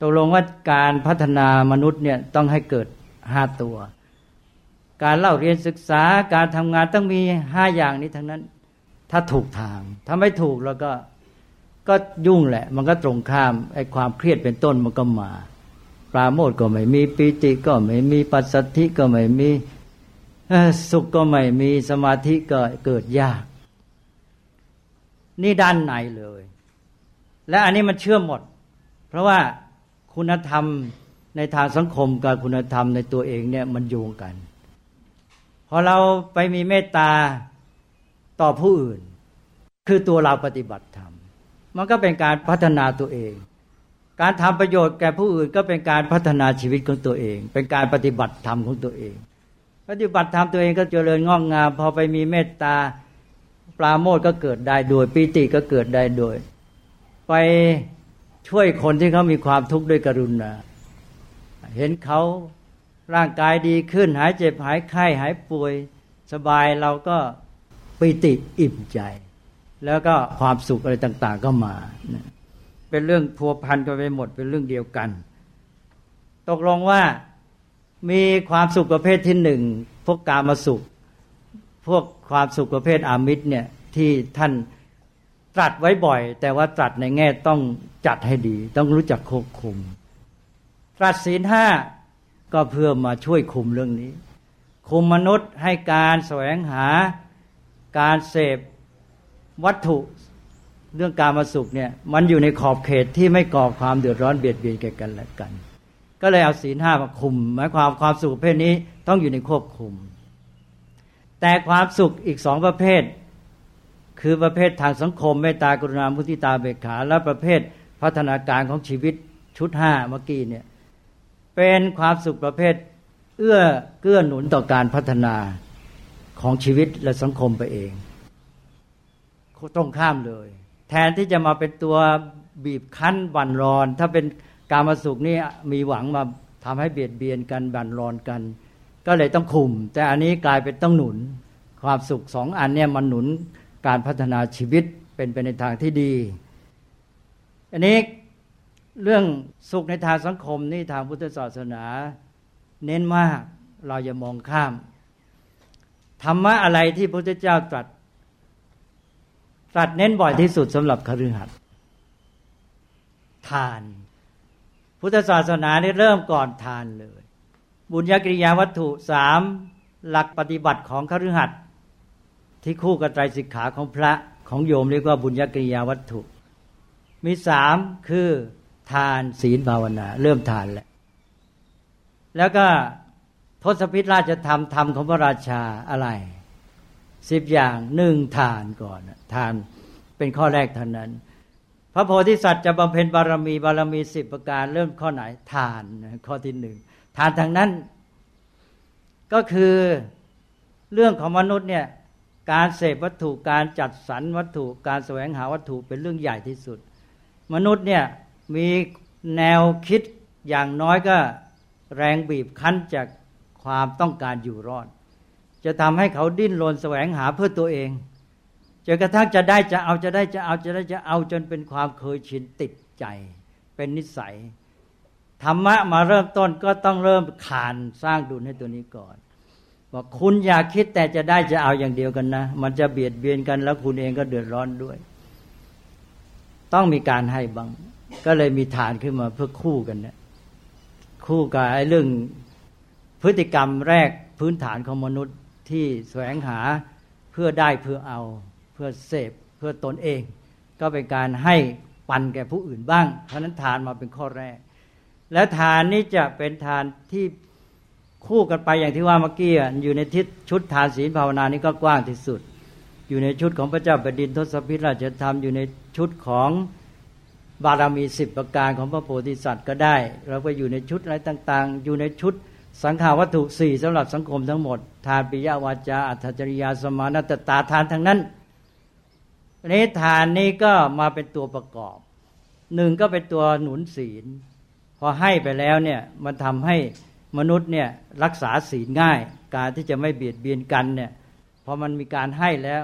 ตกลงว่าการพัฒนามนุษย์เนี่ยต้องให้เกิดห้าตัว การเล่าเรียนศึกษาการทำงานต้องมีห้าอย่างนี้ทั้งนั้น ถ้าถูกทางถ้าไม่ถูกแล้วก็ก็ยุ่งแหละ มันก็ตรงข้ามไอ้ความเครียดเป็นต้นมันก็มา ปราโมทก็ไม่มีปีติก็ไม่มีปัสสัทธิก็ไม่มีสุขก็ไม่มีสมาธิก็เกิดยาก นี่ด้านในเลย และอันนี้มันเชื่อมหมด เพราะว่าคุณธรรมในทางสังคมกับคุณธรรมในตัวเองเนี่ยมันโยงกัน พอเราไปมีเมตตาต่อผู้อื่น คือตัวเราปฏิบัติธรรม มันก็เป็นการพัฒนาตัวเอง การทำประโยชน์แก่ผู้อื่นก็เป็นการพัฒนาชีวิตของตัวเอง เป็นการปฏิบัติธรรมของตัวเอง ปฏิบัติธรรมตัวเองก็เจริญงอกงาม พอไปมีเมตตาปราโมทก็เกิดได้โดยปีติก็เกิดได้โดย ไปช่วยคนที่เขามีความทุกข์ด้วยกรุณาเห็นเขา ร่างกายดีขึ้น หายเจ็บหายไข้หายป่วย สบายเราก็ปิติอิ่มใจ แล้วก็ความสุขอะไรต่าง ๆ ก็มาเป็นเรื่องพัวพันกันไปหมดเป็นเรื่องเดียวกัน ตกลงว่ามีความสุขประเภทที่หนึ่งพวกกามาสุข พวกความสุขประเภทอามิตรเนี่ยที่ท่านตรัสไว้บ่อย แต่ว่าตรัสในแง่ต้องจัดให้ดี ต้องรู้จักควบคุม ตรัสศีลห้า ก็เพื่อมาช่วยคุมเรื่องนี้ คุมมนุษย์ให้การแสวงหาการเสพวัตถุเรื่องการมาสุขเนี่ยมันอยู่ในขอบเขตที่ไม่ก่อความเดือดร้อนเบียดเบียนแก่กันและกัน ก็เลยเอาศีลห้ามาคุม หมายความความสุขประเภทนี้ต้องอยู่ในควบคุม แต่ความสุขอีกสองประเภท คือประเภททางสังคมเมตตากรุณามุทิตาเบกขา และประเภทพัฒนาการของชีวิตชุดห้าเมื่อกี้เนี่ย เป็นความสุขประเภท เอื้อเกื้อหนุนต่อการพัฒนาของชีวิตและสังคมไปเองตรงข้ามเลย แทนที่จะมาเป็นตัวบีบคั้นบั่นรอน ถ้าเป็นการมาสุขนี่มีหวังมาทำให้เบียดเบียนกันบั่นรอนกัน ก็เลยต้องคุม แต่อันนี้กลายเป็นต้องหนุน ความสุขสองอันเนี่ยมันหนุนการพัฒนาชีวิตเป็นไปในทางที่ดี อันนี้ เรื่องสุขในทางสังคมนี่ทางพุทธศาสนา เน้นมากเราอย่ามองข้าม ธรรมะอะไรที่พระพุทธเจ้าตรัส ตรัสเน้นบ่อยที่สุดสำหรับคฤหัสถาน พุทธศาสนานี่เริ่มก่อนทานเลย บุญญกิริยาวัตถุสามหลักปฏิบัติของคฤหัสถ์ที่คู่กับไตรสิกขาของพระของโยมเรียกว่าบุญญกิริยาวัตถุ มีสามคือ ทานศีลภาวนา เริ่มทานแล้วแล้วก็ทศพิธราชธรรมธรรมของพระราชาอะไรสิบอย่างหนึ่งทานก่อนทานเป็นข้อแรกเท่านั้น พระโพธิสัตว์จะบำเพ็ญบารมีบารมีสิบประการเริ่มข้อไหนทานข้อที่หนึ่งทานทางนั้น ก็คือเรื่องของมนุษย์เนี่ยการเสพวัตถุการจัดสรรวัตถุการแสวงหาวัตถุเป็นเรื่องใหญ่ที่สุด มนุษย์เนี่ย มีแนวคิดอย่างน้อยก็แรงบีบคั้นจากความต้องการอยู่รอด จะทำให้เขาดิ้นรนแสวงหาเพื่อตัวเองจนกระทั่งจะได้จะเอาจะได้จะเอาจะได้จะเอาจนเป็นความเคยชินติดใจ เป็นนิสัยธรรมะมาเริ่มต้นก็ต้องเริ่มขานสร้างดุลให้ตัวนี้ก่อนบอกคุณอยากคิดแต่จะได้จะเอาอย่างเดียวกันนะ มันจะเบียดเบียนกันแล้วคุณเองก็เดือดร้อนด้วย ต้องมีการให้บ้าง ก็เลยมีฐานขึ้นมาเพื่อคู่กันเนี่ยคู่กับไอ้เรื่องพฤติกรรมแรกพื้นฐานของมนุษย์ที่แสวงหาเพื่อได้เพื่อเอา เพื่อเสพเพื่อตนเอง ก็เป็นการให้ปันแก่ผู้อื่นบ้าง เพราะนั้นทานมาเป็นข้อแรก และทานนี้จะเป็นทานที่คู่กันไปอย่างที่ว่าเมื่อกี้อยู่ในทิศชุดทานศีลภาวนานี้ก็กว้างที่สุด อยู่ในชุดของพระเจ้าแผ่นดินทศพิธราชธรรมอยู่ในชุดของ บารมีสิบประการของพระโพธิสัตว์ก็ได้ เราไปอยู่ในชุดอะไรต่าง ๆ อยู่ในชุดสังขาวัตถุสี่สำหรับสังคมทั้งหมด ทานปิยวาจาอัตจริยาสมานัตตาทานทั้งนั้นนี้ทานนี้ก็มาเป็นตัวประกอบหนึ่งก็เป็นตัวหนุนศีล พอให้ไปแล้วเนี่ยมันทำให้มนุษย์เนี่ยรักษาศีลง่าย การที่จะไม่เบียดเบียนกันเนี่ยพอมันมีการให้แล้ว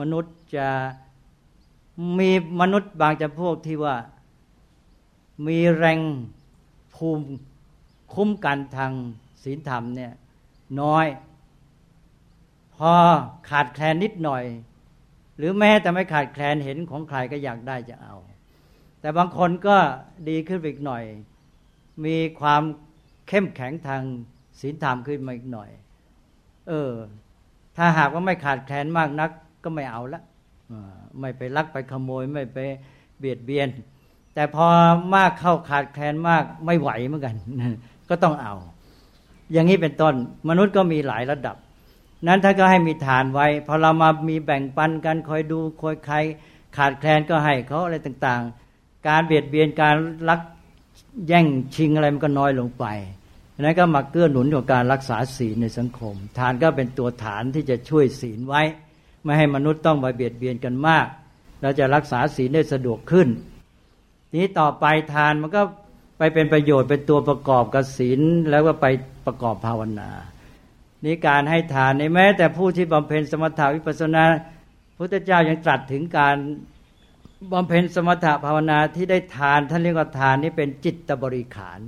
มนุษย์จะมีมนุษย์บางจำพวกที่ว่า มีแรงภูมิคุ้มกันทางศีลธรรมเนี่ยน้อย พอขาดแคลนนิดหน่อย หรือแม้แต่ไม่ขาดแคลนเห็นของใครก็อยากได้จะเอา แต่บางคนก็ดีขึ้นอีกหน่อย มีความเข้มแข็งทางศีลธรรมขึ้นมาอีกหน่อย เออ ถ้าหากว่าไม่ขาดแคลนมากนัก ก็ไม่เอาละไม่ไปลักไปขโมยไม่ไปเบียดเบียน แต่พอมากเข้าขาดแคลนมากไม่ไหวเหมือนกัน ก็ต้องเอา อย่างนี้เป็นต้น มนุษย์ก็มีหลายระดับ นั้นท่านก็ให้มีฐานไว้ พอเรามามีแบ่งปันกันคอยดูคอยใคร ขาดแคลนก็ให้เขาอะไรต่างๆ การเบียดเบียนการลักแย่งชิงอะไรมันก็น้อยลงไปนั้นก็มาเกื้อหนุนของการรักษาศีลในสังคมทานก็เป็นตัวฐานที่จะช่วยศีลไว้ ไม่ให้มนุษย์ต้องไปเบียดเบียนกันมาก เราจะรักษาศีลได้สะดวกขึ้น ทีนี้ต่อไปทานมันก็ไปเป็นประโยชน์เป็นตัวประกอบกับศีลแล้วก็ไปประกอบภาวนานี่การให้ทานในแม้ แต่ผู้ที่บำเพ็ญสมถาวิปัสสนาพุทธเจ้ายังตรัสถึงการบำเพ็ญสมถะภาวนาที่ได้ทานท่านเรียกว่าทานนี้เป็นจิตบริขาร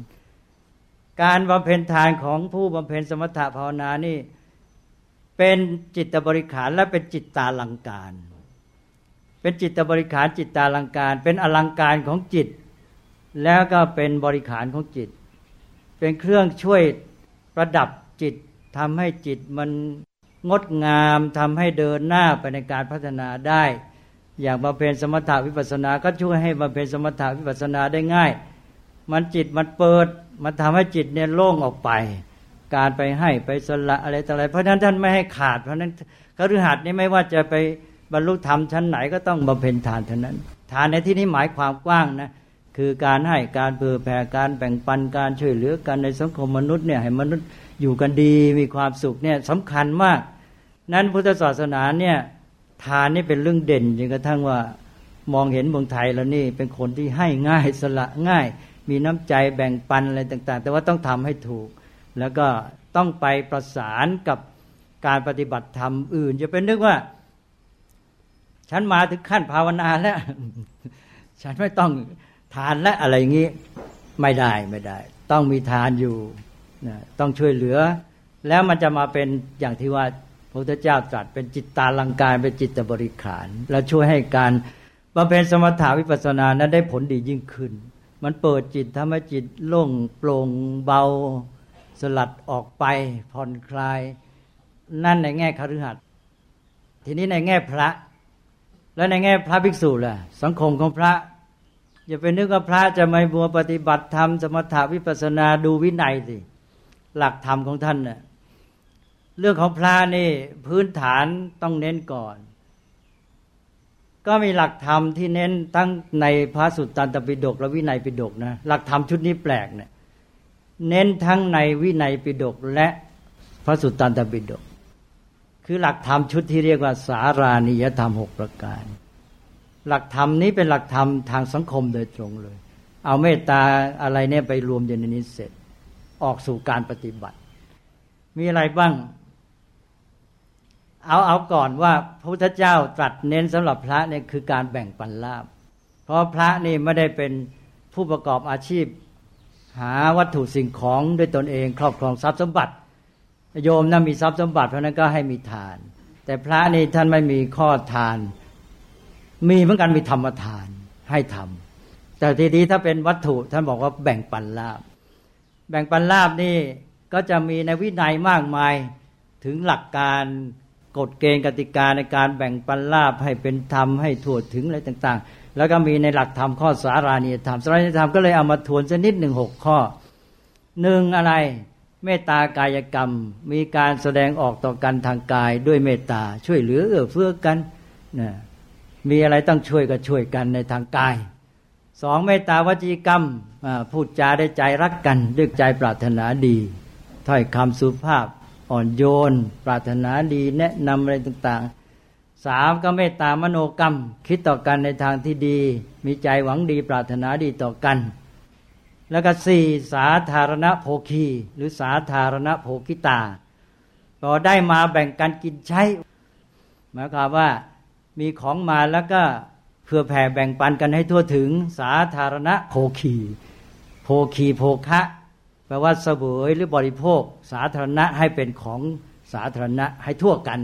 การบำเพ็ญทานของผู้บำเพ็ญสมถะภาวนานี่เป็นจิตบริขารและเป็นจิตตาลังการ เป็นจิตบริขารจิตตาลังการ เป็นอลังการของจิต แล้วก็เป็นบริขารของจิต เป็นเครื่องช่วยประดับจิตทำให้จิตมันงดงามทำให้เดินหน้าไปในการพัฒนาได้ อย่างบำเพ็ญสมถาวิปัสสนา ก็ช่วยให้บำเพ็ญสมถาวิปัสสนาได้ง่าย มันจิตมันเปิด มันทำให้จิตเนี่ยโล่งออกไป การไปให้ไปสละอะไรต่ออะไร เพราะฉะนั้นท่านไม่ให้ขาด เพราะนั้นคฤหัสถ์นี่ไม่ว่าจะไป บรรลุธรรมชั้นไหนก็ต้องบำเพ็ญทานเท่านั้น ทานในที่นี้หมายความกว้างนะคือการให้การเผื่อแผ่การแบ่งปันการช่วยเหลือกันในสังคมมนุษย์เนี่ยให้มนุษย์อยู่กันดีมีความสุขเนี่ยสำคัญมาก นั้นพุทธศาสนาเนี่ยทานนี่เป็นเรื่องเด่นจนกระทั่งว่ามองเห็นเมืองไทยแล้วนี่เป็นคนที่ให้ง่ายสละง่าย มีน้ำใจแบ่งปันอะไรต่าง ๆ แต่ว่าต้องทำให้ถูก แล้วก็ต้องไปประสานกับการปฏิบัติธรรมอื่นจะเป็นนึกว่า ฉันมาถึงขั้นภาวนาแล้ว ฉันไม่ต้องทานและอะไรอย่างนี้ไม่ได้ไม่ได้ ต้องมีทานอยู่ต้องช่วยเหลือ แล้วมันจะมาเป็นอย่างที่ว่าพุทธเจ้าตรัสเป็นจิตตาลังการเป็นจิตบริขาร และช่วยให้การบำเพ็ญสมถาวิปัสสนานั้นได้ผลดียิ่งขึ้น มันเปิดจิตทำให้จิตโล่งโปร่งเบาสลัดออกไปผ่อนคลาย นั่นในแง่คฤหัสถ์ทีนี้ในแง่พระ แล้วในแง่พระภิกษุล่ะ สังคมของพระ อย่าไปนึกว่าพระจะไม่บัวปฏิบัติธรรมสมถาวิปัสนาดูวินัยสิหลักธรรมของท่านเน่ะเรื่องของพระนี่พื้นฐานต้องเน้นก่อน ก็มีหลักธรรมที่เน้นทั้งในพระสุตตันตปิฎกและวินัยปิฎกนะหลักธรรมชุดนี้แปลกเนี่ยเน้นทั้งในวินัยปิฎกและพระสุตตันตปิฎก คือหลักธรรมชุดที่เรียกว่า สารานิยธรรมหกประการ หลักธรรมนี้เป็นหลักธรรมทางสังคมโดยตรงเลย เอาเมตตาอะไรเนี่ยไปรวมอยู่ในนี้เสร็จ ออกสู่การปฏิบัติ มีอะไรบ้าง เอาเอาก่อนว่าพระพุทธเจ้าตรัสเน้นสำหรับพระเนี่ยคือการแบ่งปันลาบ เพราะพระนี่ไม่ได้เป็นผู้ประกอบอาชีพ หาวัตถุสิ่งของด้วยตนเอง ครอบครองทรัพย์สมบัติ โยมนั้นมีทรัพย์สมบัติเพราะนั้นก็ให้มีทาน แต่พระนี่ท่านไม่มีข้อทาน มีเหมือนกันมีธรรมทานให้ทำแต่ทีนี้ถ้าเป็นวัตถุท่านบอกว่าแบ่งปันลาบ แบ่งปันลาบนี่ก็จะมีในวินัยมากมายถึงหลักการกฎเกณฑ์กติกาในการแบ่งปันลาบให้เป็นธรรมให้ถั่วถึงอะไรต่างๆ แล้วก็มีในหลักธรรมข้อสารานิยธรรมสารานิยธรรมก็เลยเอามาทวนสักนิดหนึ่งหกข้อหนึ่งอะไร เมตตากายกรรม มีการแสดงออกต่อกันทางกายด้วยเมตตาช่วยเหลือเอื้อเฟื้อกันนะมีอะไรต้องช่วยก็ช่วยกันในทางกายสองเมตตาวจีกรรมพูดจาได้ใจรักกันด้วยใจปรารถนาดีถ้อยคำสุภาพอ่อนโยน ปรารถนาดีแนะนำอะไรต่างๆสามก็เมตตามโนกรรม คิดต่อกันในทางที่ดี มีใจหวังดีปรารถนาดีต่อกัน แล้วก็สี่สาธารณโภคี หรือสาธารณโภคิตาพอได้มาแบ่งกันกินใช้หมายความว่ามีของมาแล้วก็เพื่อแผ่แบ่งปันกันให้ทั่วถึงสาธารณโภคีโภคีโภคะแปลว่าเสวยหรือบริโภค สาธารณะให้เป็นของสาธารณะให้ทั่วกัน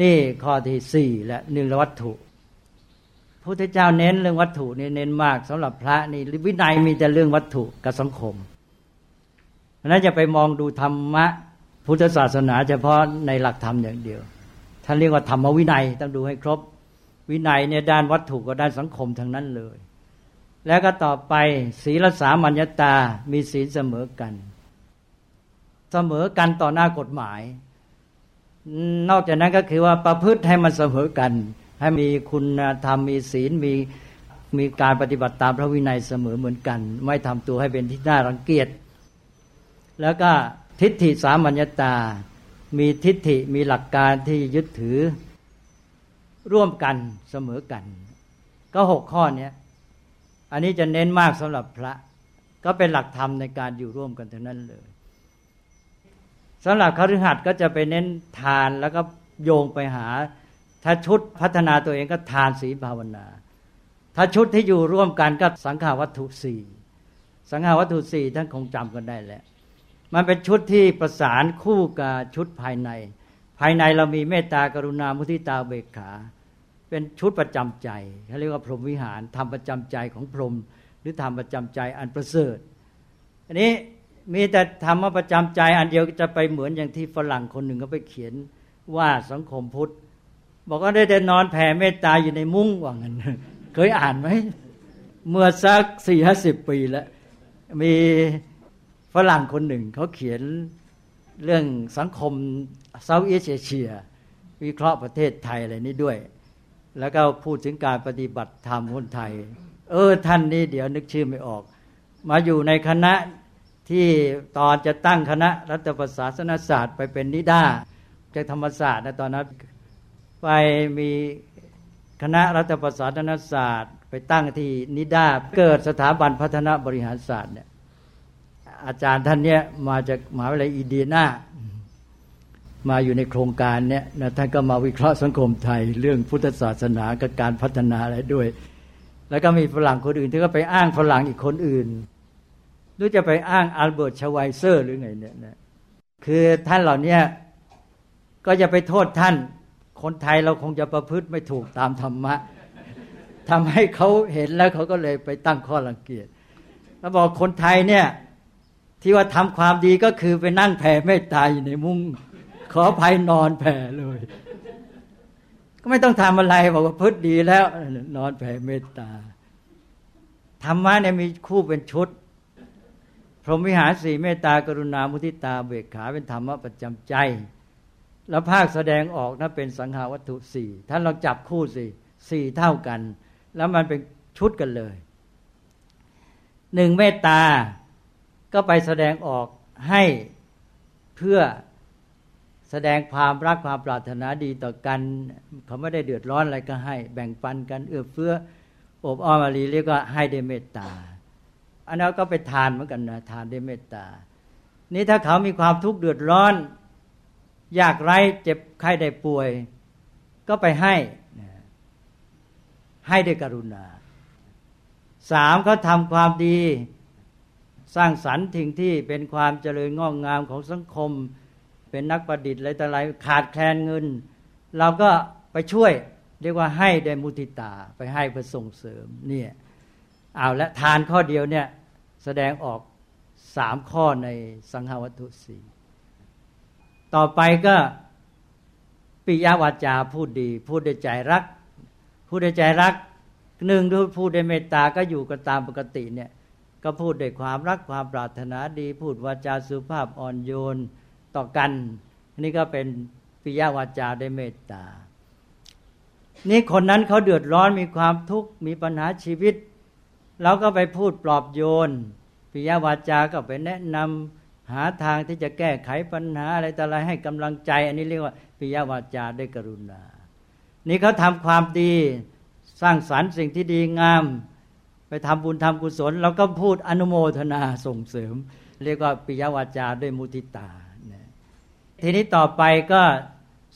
นี่ข้อที่สี่และหนึ่งวัตถุ พระพุทธเจ้าเน้นเรื่องวัตถุนี่เน้นมากสำหรับพระนี่วินัยมีแต่เรื่องวัตถุกับสังคมเพราะนั้นจะไปมองดูธรรมะพุทธศาสนาเฉพาะในหลักธรรมอย่างเดียวท่านเรียกว่าธรรมวินัยต้องดูให้ครบ วินัยเนี่ยด้านวัตถุกับด้านสังคมทั้งนั้นเลย แล้วก็ต่อไปศีลสามัญญตา มีศีลเสมอกัน เสมอกันต่อหน้ากฎหมาย นอกจากนั้นก็คือว่าประพฤติให้มันเสมอกัน ให้มีคุณธรรมมีศีลมีมีการปฏิบัติตามพระวินัยเสมอเหมือนกัน ไม่ทำตัวให้เป็นที่น่ารังเกียจแล้วก็ทิฏฐิสามัญญตา มีทิฏฐิมีหลักการที่ยึดถือร่วมกันเสมอกัน ก็หกข้อนี้อันนี้จะเน้นมากสำหรับพระ ก็เป็นหลักธรรมในการอยู่ร่วมกันทั้งนั้นเลยสำหรับคฤหัสถ์ก็จะไปเน้นทานแล้วก็โยงไปหา ถ้าชุดพัฒนาตัวเองก็ทานศีลภาวนา ถ้าชุดที่อยู่ร่วมกันก็สังขาวัตถุสี่สังขาวัตถุสี่ท่านคงจำกันได้แหละมันเป็นชุดที่ประสานคู่กับชุดภายใน ภายในเรามีเมตตากรุณามุทิตาเบกขา เป็นชุดประจำใจเขาเรียกว่าพรหมวิหารทำประจำใจของพรหมหรือทำประจำใจอันประเสริฐ อันนี้มีแต่ทำมาประจำใจอันเดียวจะไปเหมือนอย่างที่ฝรั่งคนหนึ่งเขาไปเขียนว่าสังคมพุทธ บอกว่าได้แต่นอนแผ่เมตตาอยู่ในมุ้งว่างั้นเคยอ่านไหมเมื่อสักสี่ห้าสิบปีแล้วมีฝรั่งคนหนึ่งเขาเขียนเรื่องสังคมเซาท์อีสเอเชีย วิเคราะห์ประเทศไทยอะไรนี้ด้วย แล้วก็พูดถึงการปฏิบัติธรรมคนไทย เออท่านนี้เดี๋ยวนึกชื่อไม่ออก มาอยู่ในคณะที่ตอนจะตั้งคณะรัฐประศาสนศาสตร์ไปเป็นนิด้าจากธรรมศาสตร์นะตอนนั้น ไปมีคณะรัฐประศาสนศาสตร์ ไปตั้งที่นิดาเกิดสถาบันพัฒนาบริหารศาสตร์เนี่ยอาจารย์ท่านเนี้ยมาจากมหาวิทยาลัยอีเดียนามาอยู่ในโครงการเนี้ยนะท่านก็มาวิเคราะห์สังคมไทย เรื่องพุทธศาสนากับการพัฒนาอะไรด้วย แล้วก็มีฝรั่งคนอื่นที่ก็ไปอ้างฝรั่งอีกคนอื่นหรือจะไปอ้างอัลเบิร์ตชไวเซอร์หรือไงเนี่ยนะคือท่านเหล่านี้ก็จะไปโทษท่าน คนไทยเราคงจะประพฤติไม่ถูกตามธรรมะทำให้เขาเห็นแล้วเขาก็เลยไปตั้งข้อรังเกียจแล้วบอกคนไทยเนี่ย ที่ว่าทำความดีก็คือไปนั่งแผ่เมตตาอยู่ในมุ้งขอภัยนอนแผ่เลย ก็ไม่ต้องทำอะไรบอกว่าพุทธดีแล้ว นอนแผ่เมตตาธรรมะเนี่ยมีคู่เป็นชุด พรหมวิหารสี่เมตตากรุณามุทิตาเบกขาเป็นธรรมะประจำใจ แล้วภาคแสดงออกนะเป็นสังหาวัตถุสี่ท่านลองจับคู่สี่สี่เท่ากัน แล้วมันเป็นชุดกันเลยหนึ่งเมตตา ก็ไปแสดงออกให้เพื่อแสดงความรักความปรารถนาดีต่อกัน เขาไม่ได้เดือดร้อนอะไรก็ให้ แบ่งปันกัน เอื้อเฟื้ออบอ้อมอารีเรียกว่าให้ได้เมตตา อันนั้นก็ไปทานเหมือนกันนะทานได้เมตตา นี่ถ้าเขามีความทุกข์เดือดร้อน ยากไร้เจ็บไข้ได้ป่วย ก็ไปให้ ให้ด้วยกรุณาสามเขาทำความดี สร้างสรรค์ทิ้งที่เป็นความเจริญงอกงามของสังคม เป็นนักประดิษฐ์อะไรต่ออะไรขาดแคลนเงิน เราก็ไปช่วย เรียกว่าให้ได้มุติตา ไปให้เพื่อส่งเสริมเนี่ยเอาและทานข้อเดียวเนี่ยแสดงออกสามข้อในสังหาวัตถุสี่ ต่อไปก็ปิยวาจาพูดดี พูดด้วยใจรัก พูดด้วยใจรักหนึ่งพูดด้วยเมตตาก็อยู่กันตามปกติเนี่ย ก็พูดด้วยความรักความปรารถนาดี พูดวาจาสุภาพอ่อนโยนต่อกัน นี่ก็เป็นปิยวาจาด้วยเมตตา นี่คนนั้นเขาเดือดร้อนมีความทุกข์มีปัญหาชีวิตเราก็ไปพูดปลอบโยนปิยวาจาก็ไปแนะนำ หาทางที่จะแก้ไขปัญหาอะไรต่ออะไรให้กำลังใจ อันนี้เรียกว่าปิยวาจาด้วยกรุณา นี่เขาทำความดีสร้างสรรค์สิ่งที่ดีงาม ไปทำบุญทำกุศลเราก็พูดอนุโมทนาส่งเสริม เรียกว่าปิยวาจาด้วยมุทิตา ทีนี้ต่อไปก็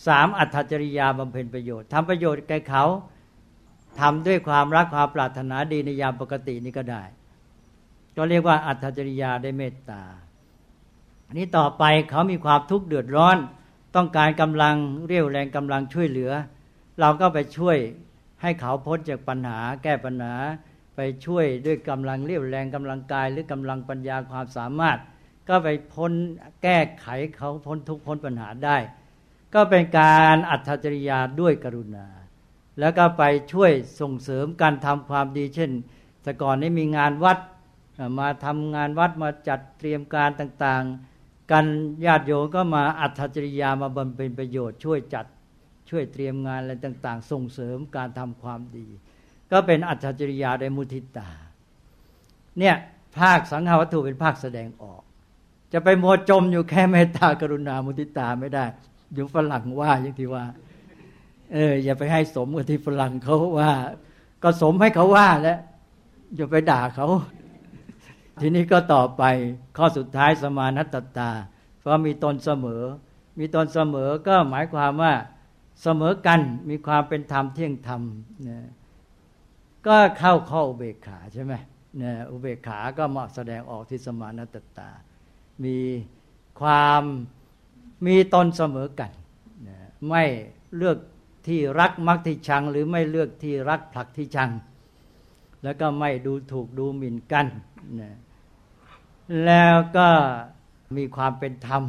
สามอัตจริยาบำเพ็ญประโยชน์ทำประโยชน์แก่เขาทำด้วยความรักความปรารถนาดีในยามปกตินี้ก็ได้ ก็เรียกว่าอัตจริยาได้เมตตา อันนี้ต่อไปเขามีความทุกข์เดือดร้อน ต้องการกำลังเรี่ยวแรงกำลังช่วยเหลือ เราก็ไปช่วยให้เขาพ้นจากปัญหา แก้ปัญหา ไปช่วยด้วยกำลังเรี่ยวแรงกำลังกาย หรือกำลังปัญญาความสามารถ ก็ไปพ้นแก้ไขเขาพ้นทุกพ้นปัญหาได้ ก็เป็นการอัตจริยาด้วยกรุณา แล้วก็ไปช่วยส่งเสริมการทำความดี เช่น แต่ก่อนนี้มีงานวัดมาทำงานวัดมาจัดเตรียมการต่างๆ กันญาติโยมก็มาอัตจริยามาบำเพ็ญประโยชน์ช่วยจัดช่วยเตรียมงานอะไรต่าง ๆ ส่งเสริมการทำความดี ก็เป็นอัตจริยาได้มุทิตา เนี่ยภาคสังฆวัตถุเป็นภาคแสดงออก จะไปมัวจมอยู่แค่เมตตากรุณามุทิตาไม่ได้อยู่ฝรั่งว่าอย่างที่ว่า เออ อย่าไปให้สมกับที่ฝรั่งเขาว่า ก็สมให้เขาว่าแล้วอย่าไปด่าเขา ทีนี้ก็ต่อไปข้อสุดท้ายสมานัตตา เพราะมีตนเสมอ มีตนเสมอก็หมายความว่าเสมอกันมีความเป็นธรรมเที่ยงธรรมนะก็เข้าข้ออุเบกขาใช่ไหมนะอุเบกขาก็มาแสดงออกที่สมานัตตา มีความมีตนเสมอกันนะไม่เลือกที่รักมักที่ชัง หรือไม่เลือกที่รักผลักที่ชัง แล้วก็ไม่ดูถูกดูหมิ่นกันนะ แล้วก็มีความเป็นธรรม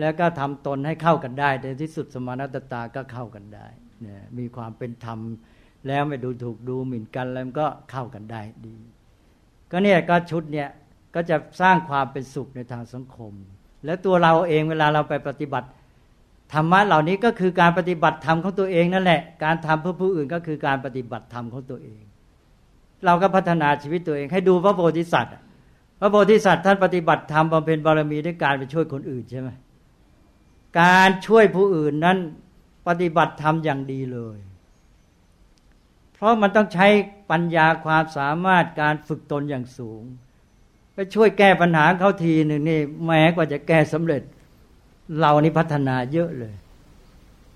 แล้วก็ทำตนให้เข้ากันได้ในที่สุดสมานัตตาก็เข้ากันได้นะมีความเป็นธรรม แล้วไม่ดูถูกดูหมิ่นกันแล้วก็เข้ากันได้ดี ก็เนี่ยก็ชุดเนี่ยก็จะสร้างความเป็นสุขในทางสังคม และตัวเราเองเวลาเราไปปฏิบัติธรรมะเหล่านี้ก็คือการปฏิบัติธรรมของตัวเองนั่นแหละ การทำเพื่อผู้อื่นก็คือการปฏิบัติธรรมของตัวเอง เราก็พัฒนาชีวิตตัวเอง ให้ดูพระโพธิสัตว์ พระโพธิสัตว์ท่านปฏิบัติธรรมบำเพ็ญบารมีด้วยการไปช่วยคนอื่นใช่ไหมการช่วยผู้อื่นนั้นปฏิบัติธรรมอย่างดีเลย เพราะมันต้องใช้ปัญญาความสามารถการฝึกตนอย่างสูง ไปช่วยแก้ปัญหาเขาทีหนึ่งนี่แม้กว่าจะแก้สำเร็จ เรานี่พัฒนาเยอะเลย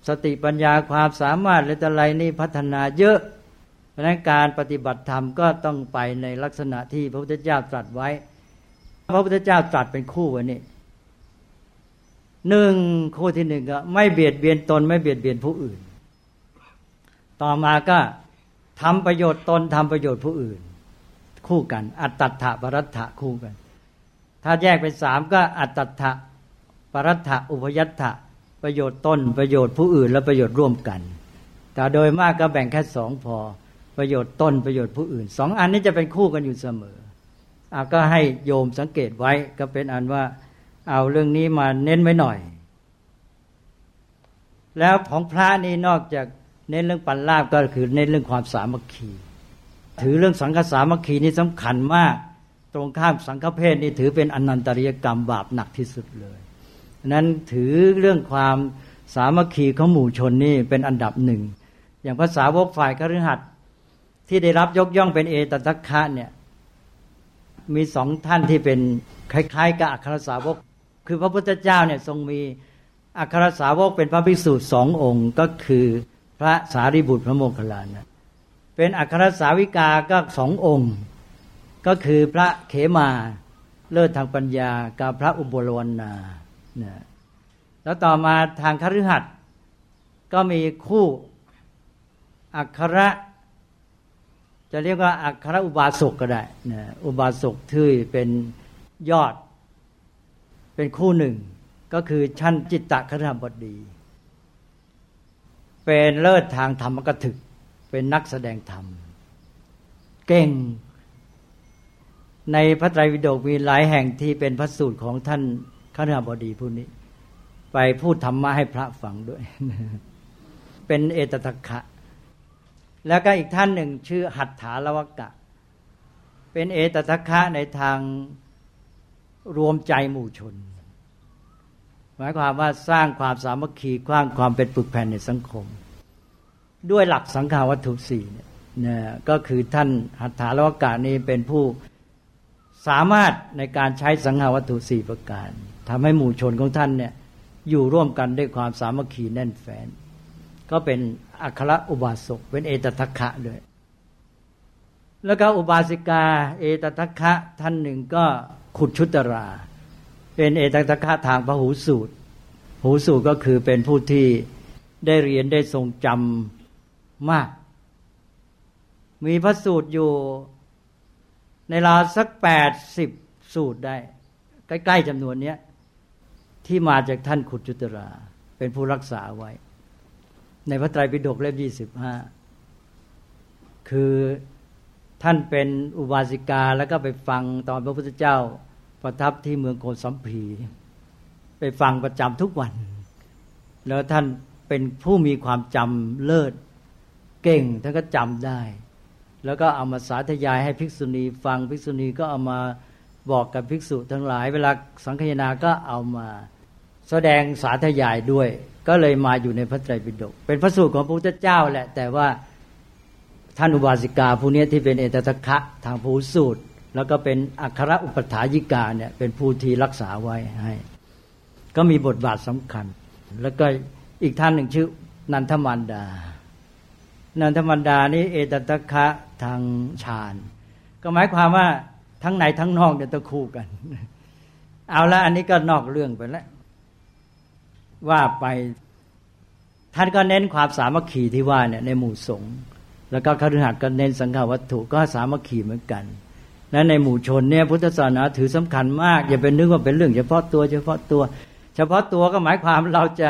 สติปัญญาความสามารถอะไรต่ออะไรนี่พัฒนาเยอะ เพราะนั้นการปฏิบัติธรรมก็ต้องไปในลักษณะที่พระพุทธเจ้าตรัสไว้ พระพุทธเจ้าตรัสเป็นคู่วันนี้หนึ่งคู่ที่หนึ่งก็ ไม่เบียดเบียนตน ไม่เบียดเบียนผู้อื่น ต่อมาก็ทำประโยชน์ตนทำประโยชน์ผู้อื่น คู่กัน อัตตถะปรัตถะคู่กัน ถ้าแยกเป็นสามก็ อัตตถะปรัตถะอุพยัตถะประโยชน์ตนประโยชน์ผู้อื่น และประโยชน์ร่วมกัน แต่โดยมากก็แบ่งแค่สองพอ ประโยชน์ตนประโยชน์ผู้อื่นสองอันนี้จะเป็นคู่กันอยู่เสมอ ก็ให้โยมสังเกตไว้ก็เป็นอันว่า เอาเรื่องนี้มาเน้นไว้หน่อย แล้วของพระนี่นอกจากเน้นเรื่องปัญลาบก็คือเน้นเรื่องความสามัคคี ถือเรื่องสังฆสามัคคีนี่สำคัญมาก ตรงข้ามสังฆเพศนี่ถือเป็นอนันตริยกรรมบาปหนักที่สุดเลยนั้นถือเรื่องความสามัคคีของหมู่ชนนี่เป็นอันดับหนึ่ง อย่างภาษาวกฝ่ายคฤหัสถ์ที่ได้รับยกย่องเป็นเอตตัคคะเนี่ย มีสองท่านที่เป็นคล้ายๆกับอัครสาวก คือพระพุทธเจ้าเนี่ยทรงมีอัครสาวกเป็นพระภิกษุสององค์ก็คือพระสารีบุตรพระโมคคัลลานะเป็นอัครสาวิกาก็สององค์ ก็คือพระเขมาเลิศทางปัญญากับพระอุบลวรรณานะแล้วต่อมาทางคฤหัสถ์ก็มีคู่อัคร จะเรียกว่าอัครอุบาสกก็ได้นะอุบาสกที่เป็นยอด เป็นคู่หนึ่ง ก็คือชั้นจิตตะครบดี เป็นเลิศทางธรรมกถึก เป็นนักแสดงธรรม เก่ง ในพระไตรปิฎกมีหลายแห่งที่เป็นพระสูตรของท่านครบดีผู้นี้ ไปพูดธรรมะให้พระฟังด้วย เป็นเอตตะคะ แล้วก็อีกท่านหนึ่งชื่อหัตถาลวกะ เป็นเอตทัคคะในทางรวมใจหมู่ชน หมายความว่าสร้างความสามัคคีกว้างความเป็นปึกแผ่นในสังคม ด้วยหลักสังขาวัตถุสี่เนี่ยนะก็คือท่านหัตถาลวกะนี้เป็นผู้สามารถในการใช้สังขาวัตถุสี่ประการทำให้หมู่ชนของท่านเนี่ยอยู่ร่วมกันด้วยความสามัคคีแน่นแฟ้น ก็เป็นอัครอุบาสกเป็นเอตทัคคะด้วย แล้วก็อุบาสิกา เอตทัคคะท่านหนึ่งก็ขุดชุตรา เป็นเอตทัคคะทางพระหูสูตร หูสูตรก็คือเป็นผู้ที่ได้เรียนได้ทรงจำมาก มีพระสูตรอยู่ในราวสักแปดสิบสูตรได้ ใกล้ ๆจำนวนนี้ที่มาจากท่านขุดจุตรา เป็นผู้รักษาไว้ ในพระไตรปิฎกเล่มยี่สิบห้าคือท่านเป็นอุบาสิกาแล้วก็ไปฟังตอนพระพุทธเจ้าประทับที่เมืองโกสัมพี ไปฟังประจำทุกวัน แล้วท่านเป็นผู้มีความจำเลิศเก่งท่านก็จำได้ แล้วก็เอามาสาธยายให้ภิกษุณีฟังภิกษุณีก็เอามาบอกกับภิกษุทั้งหลาย เวลาสังคยนาก็เอามา แสดงสาธยายด้วย ก็เลยมาอยู่ในพระไตรปิฎกเป็นพระสูตรของพระพุทธเจ้าแหละ แต่ว่าท่านอุบาสิกาผู้นี้ที่เป็นเอตตะคะทางผู้สูตร แล้วก็เป็นอัครอุปถายิกาเนี่ยเป็นผู้ที่รักษาไว้ให้ ก็มีบทบาทสำคัญ แล้วก็อีกท่านหนึ่งชื่อนันทมันดา นันทมันดานี้เอตตะคะทางฌานก็หมายความว่าทั้งในทั้งนอกเนี่ยต้องคู่กัน เอาละอันนี้ก็นอกเรื่องไปแล้ว ว่าไป ท่านก็เน้นความสามัคคีที่ว่าเนี่ยในหมู่สงฆ์แล้วก็คฤหัสถ์ก็เน้นสังฆวัตถุก็สามัคคีเหมือนกันและในหมู่ชนเนี่ยพุทธศาสนาถือสำคัญมาก อย่าเป็นนึกว่าเป็นเรื่องเฉพาะตัวเฉพาะตัว เฉพาะตัวก็หมายความเราจะ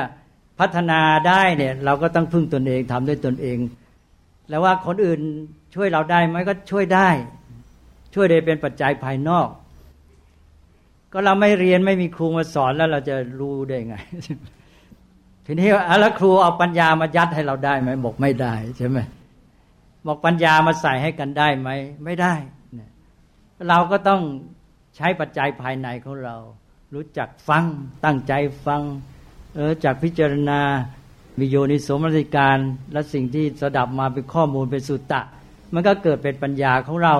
พัฒนาได้เนี่ยเราก็ต้องพึ่งตนเองทำด้วยตนเอง แล้วว่าคนอื่นช่วยเราได้ไหมก็ช่วยได้ ช่วยได้เป็นปัจจัยภายนอก ก็เราไม่เรียนไม่มีครูมาสอนแล้วเราจะรู้ได้ไง ทีนี้แล้วครูเอาปัญญามายัดให้เราได้ไหมบอกไม่ได้ใช่ไหมบอกปัญญามาใส่ให้กันได้ไหมไม่ได้เราก็ต้องใช้ปัจจัยภายในของเรา รู้จักฟังตั้งใจฟังเออจากพิจารณาวิโยนิสมรติการและสิ่งที่สดับมาเป็นข้อมูลเป็นสุตตะ มันก็เกิดเป็นปัญญาของเรา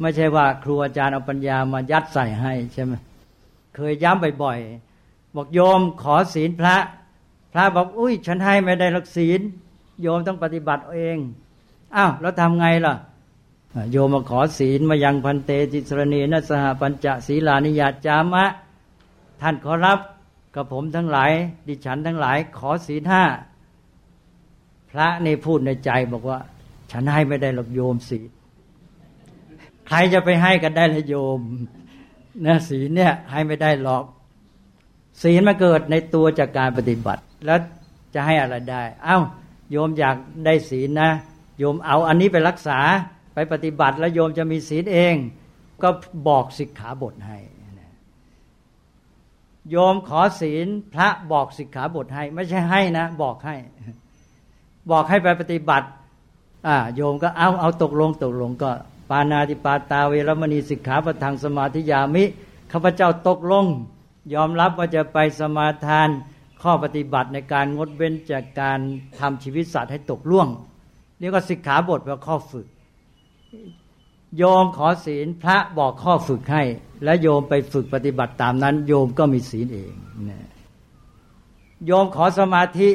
ไม่ใช่ว่าครูอาจารย์เอาปัญญามายัดใส่ให้ใช่ไหมเคยย้ำบ่อยๆบอกโยมขอศีลพระ พระบอกอุ้ยฉันให้ไม่ได้รักศีลโยมต้องปฏิบัติเองอ้าวแล้วทำไงล่ะ โยมมาขอศีลมายังพันเตจิสรณีนัสหปัญจศีลานิยาจามะ ท่านขอรับกับผมทั้งหลาย ดิฉันทั้งหลาย ขอศีลห้าพระในพูดในใจบอกว่า ฉันให้ไม่ได้หรอกโยมศีลใครจะไปให้กันได้ละโยมนะศีลเนี่ยให้ไม่ได้หรอกศีลมาเกิดในตัวจากการปฏิบัติ แล้วจะให้อะไรได้ เอา้า โยมอยากได้ศีลนะ โยมเอาอันนี้ไปรักษาไปปฏิบัติแล้วโยมจะมีศีลเอง ก็บอกสิกขาบทให้โยมขอศีลพระบอกสิกขาบทให้ ไม่ใช่ให้นะ บอกให้ บอกให้ไปปฏิบัติอ่าโยมก็เอาเอาตกลงตกลงก็ ปานาติปาตาเวรมณีสิกขาปทังสมาธิยามิข้าพเจ้าตกลง ยอมรับว่าจะไปสมาทาน ข้อปฏิบัติในการงดเว้นจากการทำชีวิตสัตว์ให้ตกล่วงนี่ก็สิกขาบทว่าข้อฝึก โยมขอศีลพระบอกข้อฝึกให้ และโยมไปฝึกปฏิบัติตามนั้น โยมก็มีศีลเองนะโยมขอสมาธิ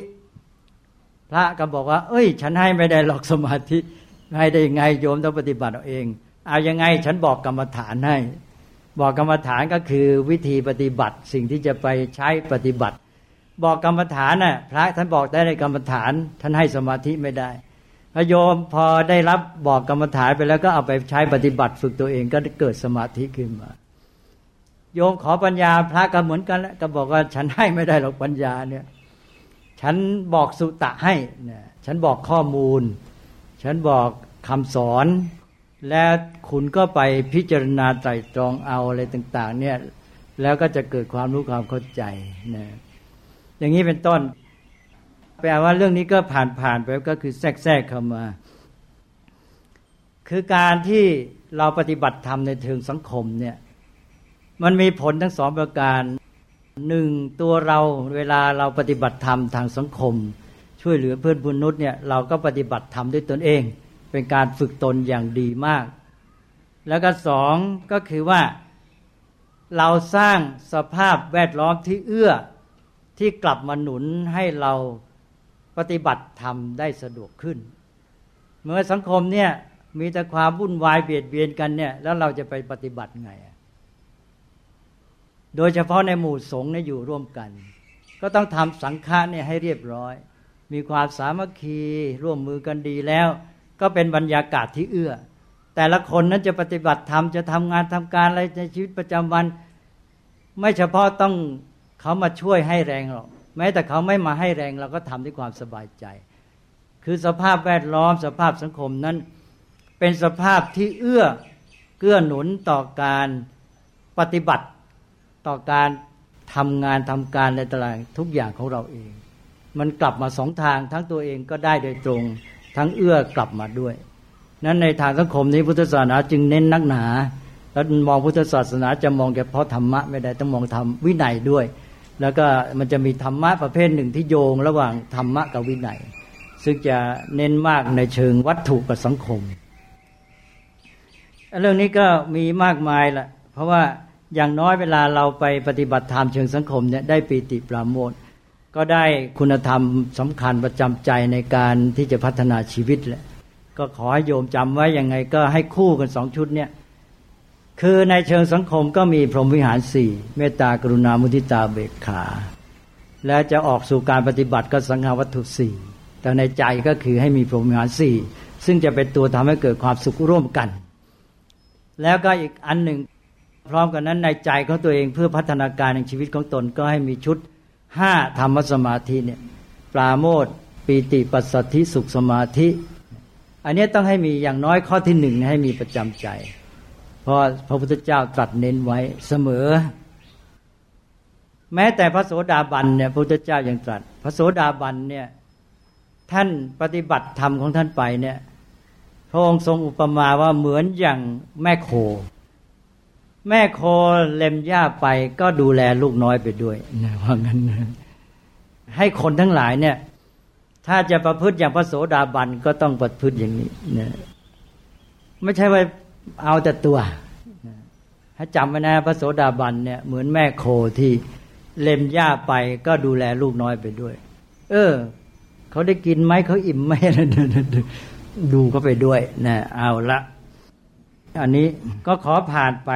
พระก็บอกว่า เอ้ย ฉันให้ไม่ได้หรอกสมาธิให้ได้ยังไง โยมต้องปฏิบัติเอาเอง เอายังไง ฉันบอกกรรมฐานให้ บอกกรรมฐานก็คือวิธีปฏิบัติสิ่งที่จะไปใช้ปฏิบัติ บอกกรรมฐานน่ะพระท่านบอกได้ในกรรมฐาน ท่านให้สมาธิไม่ได้พโยมพอได้รับบอกกรรมฐานไปแล้วก็เอาไปใช้ปฏิบัติฝึกตัวเองก็เกิดสมาธิขึ้นมา โยมขอปัญญาพระก็เหมือนกันแล้วก็บอกว่าฉันให้ไม่ได้หรอกปัญญาเนี่ย ฉันบอกสุตะให้เนี่ยฉันบอกข้อมูล ฉันบอกคำสอน และคุณก็ไปพิจารณาไตรตรองเอาอะไรต่าง ๆ เนี่ยแล้วก็จะเกิดความรู้ความเข้าใจนะ อย่างนี้เป็นต้นแปลว่าเรื่องนี้ก็ผ่านผ่านไปก็คือแทรกแทรกเข้ามา คือการที่เราปฏิบัติธรรมในเชิงสังคมเนี่ย มันมีผลทั้งสองประการหนึ่งตัวเราเวลาเราปฏิบัติธรรมทางสังคม ช่วยเหลือเพื่อนบุญนุษย์เนี่ยเราก็ปฏิบัติธรรมด้วยตนเอง เป็นการฝึกตนอย่างดีมาก แล้วก็สองก็คือว่าเราสร้างสภาพแวดล้อมที่เอื้อ ที่กลับมาหนุนให้เราปฏิบัติธรรมได้สะดวกขึ้น เมื่อสังคมเนี่ยมีแต่ความวุ่นวายเบียดเบียนกันเนี่ย แล้วเราจะไปปฏิบัติไง โดยเฉพาะในหมู่สงฆ์เนี่ยอยู่ร่วมกัน ก็ต้องทำสังฆะเนี่ยให้เรียบร้อย มีความสามัคคีร่วมมือกันดีแล้ว ก็เป็นบรรยากาศที่เอื้อ แต่ละคนนั้นจะปฏิบัติธรรมจะทำงานทำการอะไรในชีวิตประจำวัน ไม่เฉพาะต้อง เขามาช่วยให้แรงหรอกแม้แต่เขาไม่มาให้แรงเราก็ทำด้วยความสบายใจ คือสภาพแวดล้อมสภาพสังคมนั้น เป็นสภาพที่เอื้อเกื้อหนุนต่อการปฏิบัติต่อการทำงานทำการในตารางทุกอย่างของเราเอง มันกลับมาสองทางทั้งตัวเองก็ได้โดยตรง ทั้งเอื้อกลับมาด้วย นั้นในทางสังคมนี้พุทธศาสนาจึงเน้นนักหนา แล้วมองพุทธศาสนาจะมองเฉพาะธรรมะไม่ได้ต้องมองธรรมวินัยด้วย แล้วก็มันจะมีธรรมะประเภทหนึ่งที่โยง ระหว่างธรรมะกับวินัย ซึ่งจะเน้นมากในเชิงวัตถุกับสังคม เรื่องนี้ก็มีมากมายละเพราะว่าอย่างน้อยเวลาเราไปปฏิบัติธรรมเชิงสังคมเนี่ยได้ปีติปราโมทก็ได้คุณธรรมสำคัญประจำใจในการที่จะพัฒนาชีวิตแหละก็ขอให้โยมจำไว้ยังไงก็ให้คู่กันสองชุดเนี่ย คือในเชิงสังคมก็มีพรหมวิหารสี่เมตตากรุณามุทิตาเบกขา และจะออกสู่การปฏิบัติก็สังฆวัตถุสี่แต่ในใจก็คือให้มีพรหมวิหารสี่ซึ่งจะเป็นตัวทำให้เกิดความสุขร่วมกัน แล้วก็อีกอันหนึ่ง พร้อมกันนั้นในใจของตัวเองเพื่อพัฒนาการในชีวิตของตนก็ให้มีชุดห้าธรรมสมาธิเนี่ยปราโมทปีติปัสสัทธิสุขสมาธิ อันนี้ต้องให้มีอย่างน้อยข้อที่หนึ่งให้มีประจำใจ ราะพระพุทธเจ้าตรัสเน้นไว้เสมอ แม้แต่พระโสดาบันเนี่ยพระพุทธเจ้ายังตรัส พระโสดาบันเนี่ยท่านปฏิบัติธรรมของท่านไปเนี่ยพระองค์ทรงอุปมาว่าเหมือนอย่างแม่โค แม่โคเล็มหญ้าไปก็ดูแลลูกน้อยไปด้วยนะว่างั้นให้คนทั้งหลายเนี่ย ถ้าจะประพฤติอย่างพระโสดาบันก็ต้องประพฤติอย่างนี้นะไม่ใช่ว่า เอาแต่ตัวถ้าจำไว้นะพระโสดาบันเนี่ยเหมือนแม่โคที่เล็มหญ้าไปก็ดูแลลูกน้อยไปด้วย เออ เขาได้กินไหมเขาอิ่มไหมดูเขาไปด้วยนะเอาละ อันนี้ก็ขอผ่านไป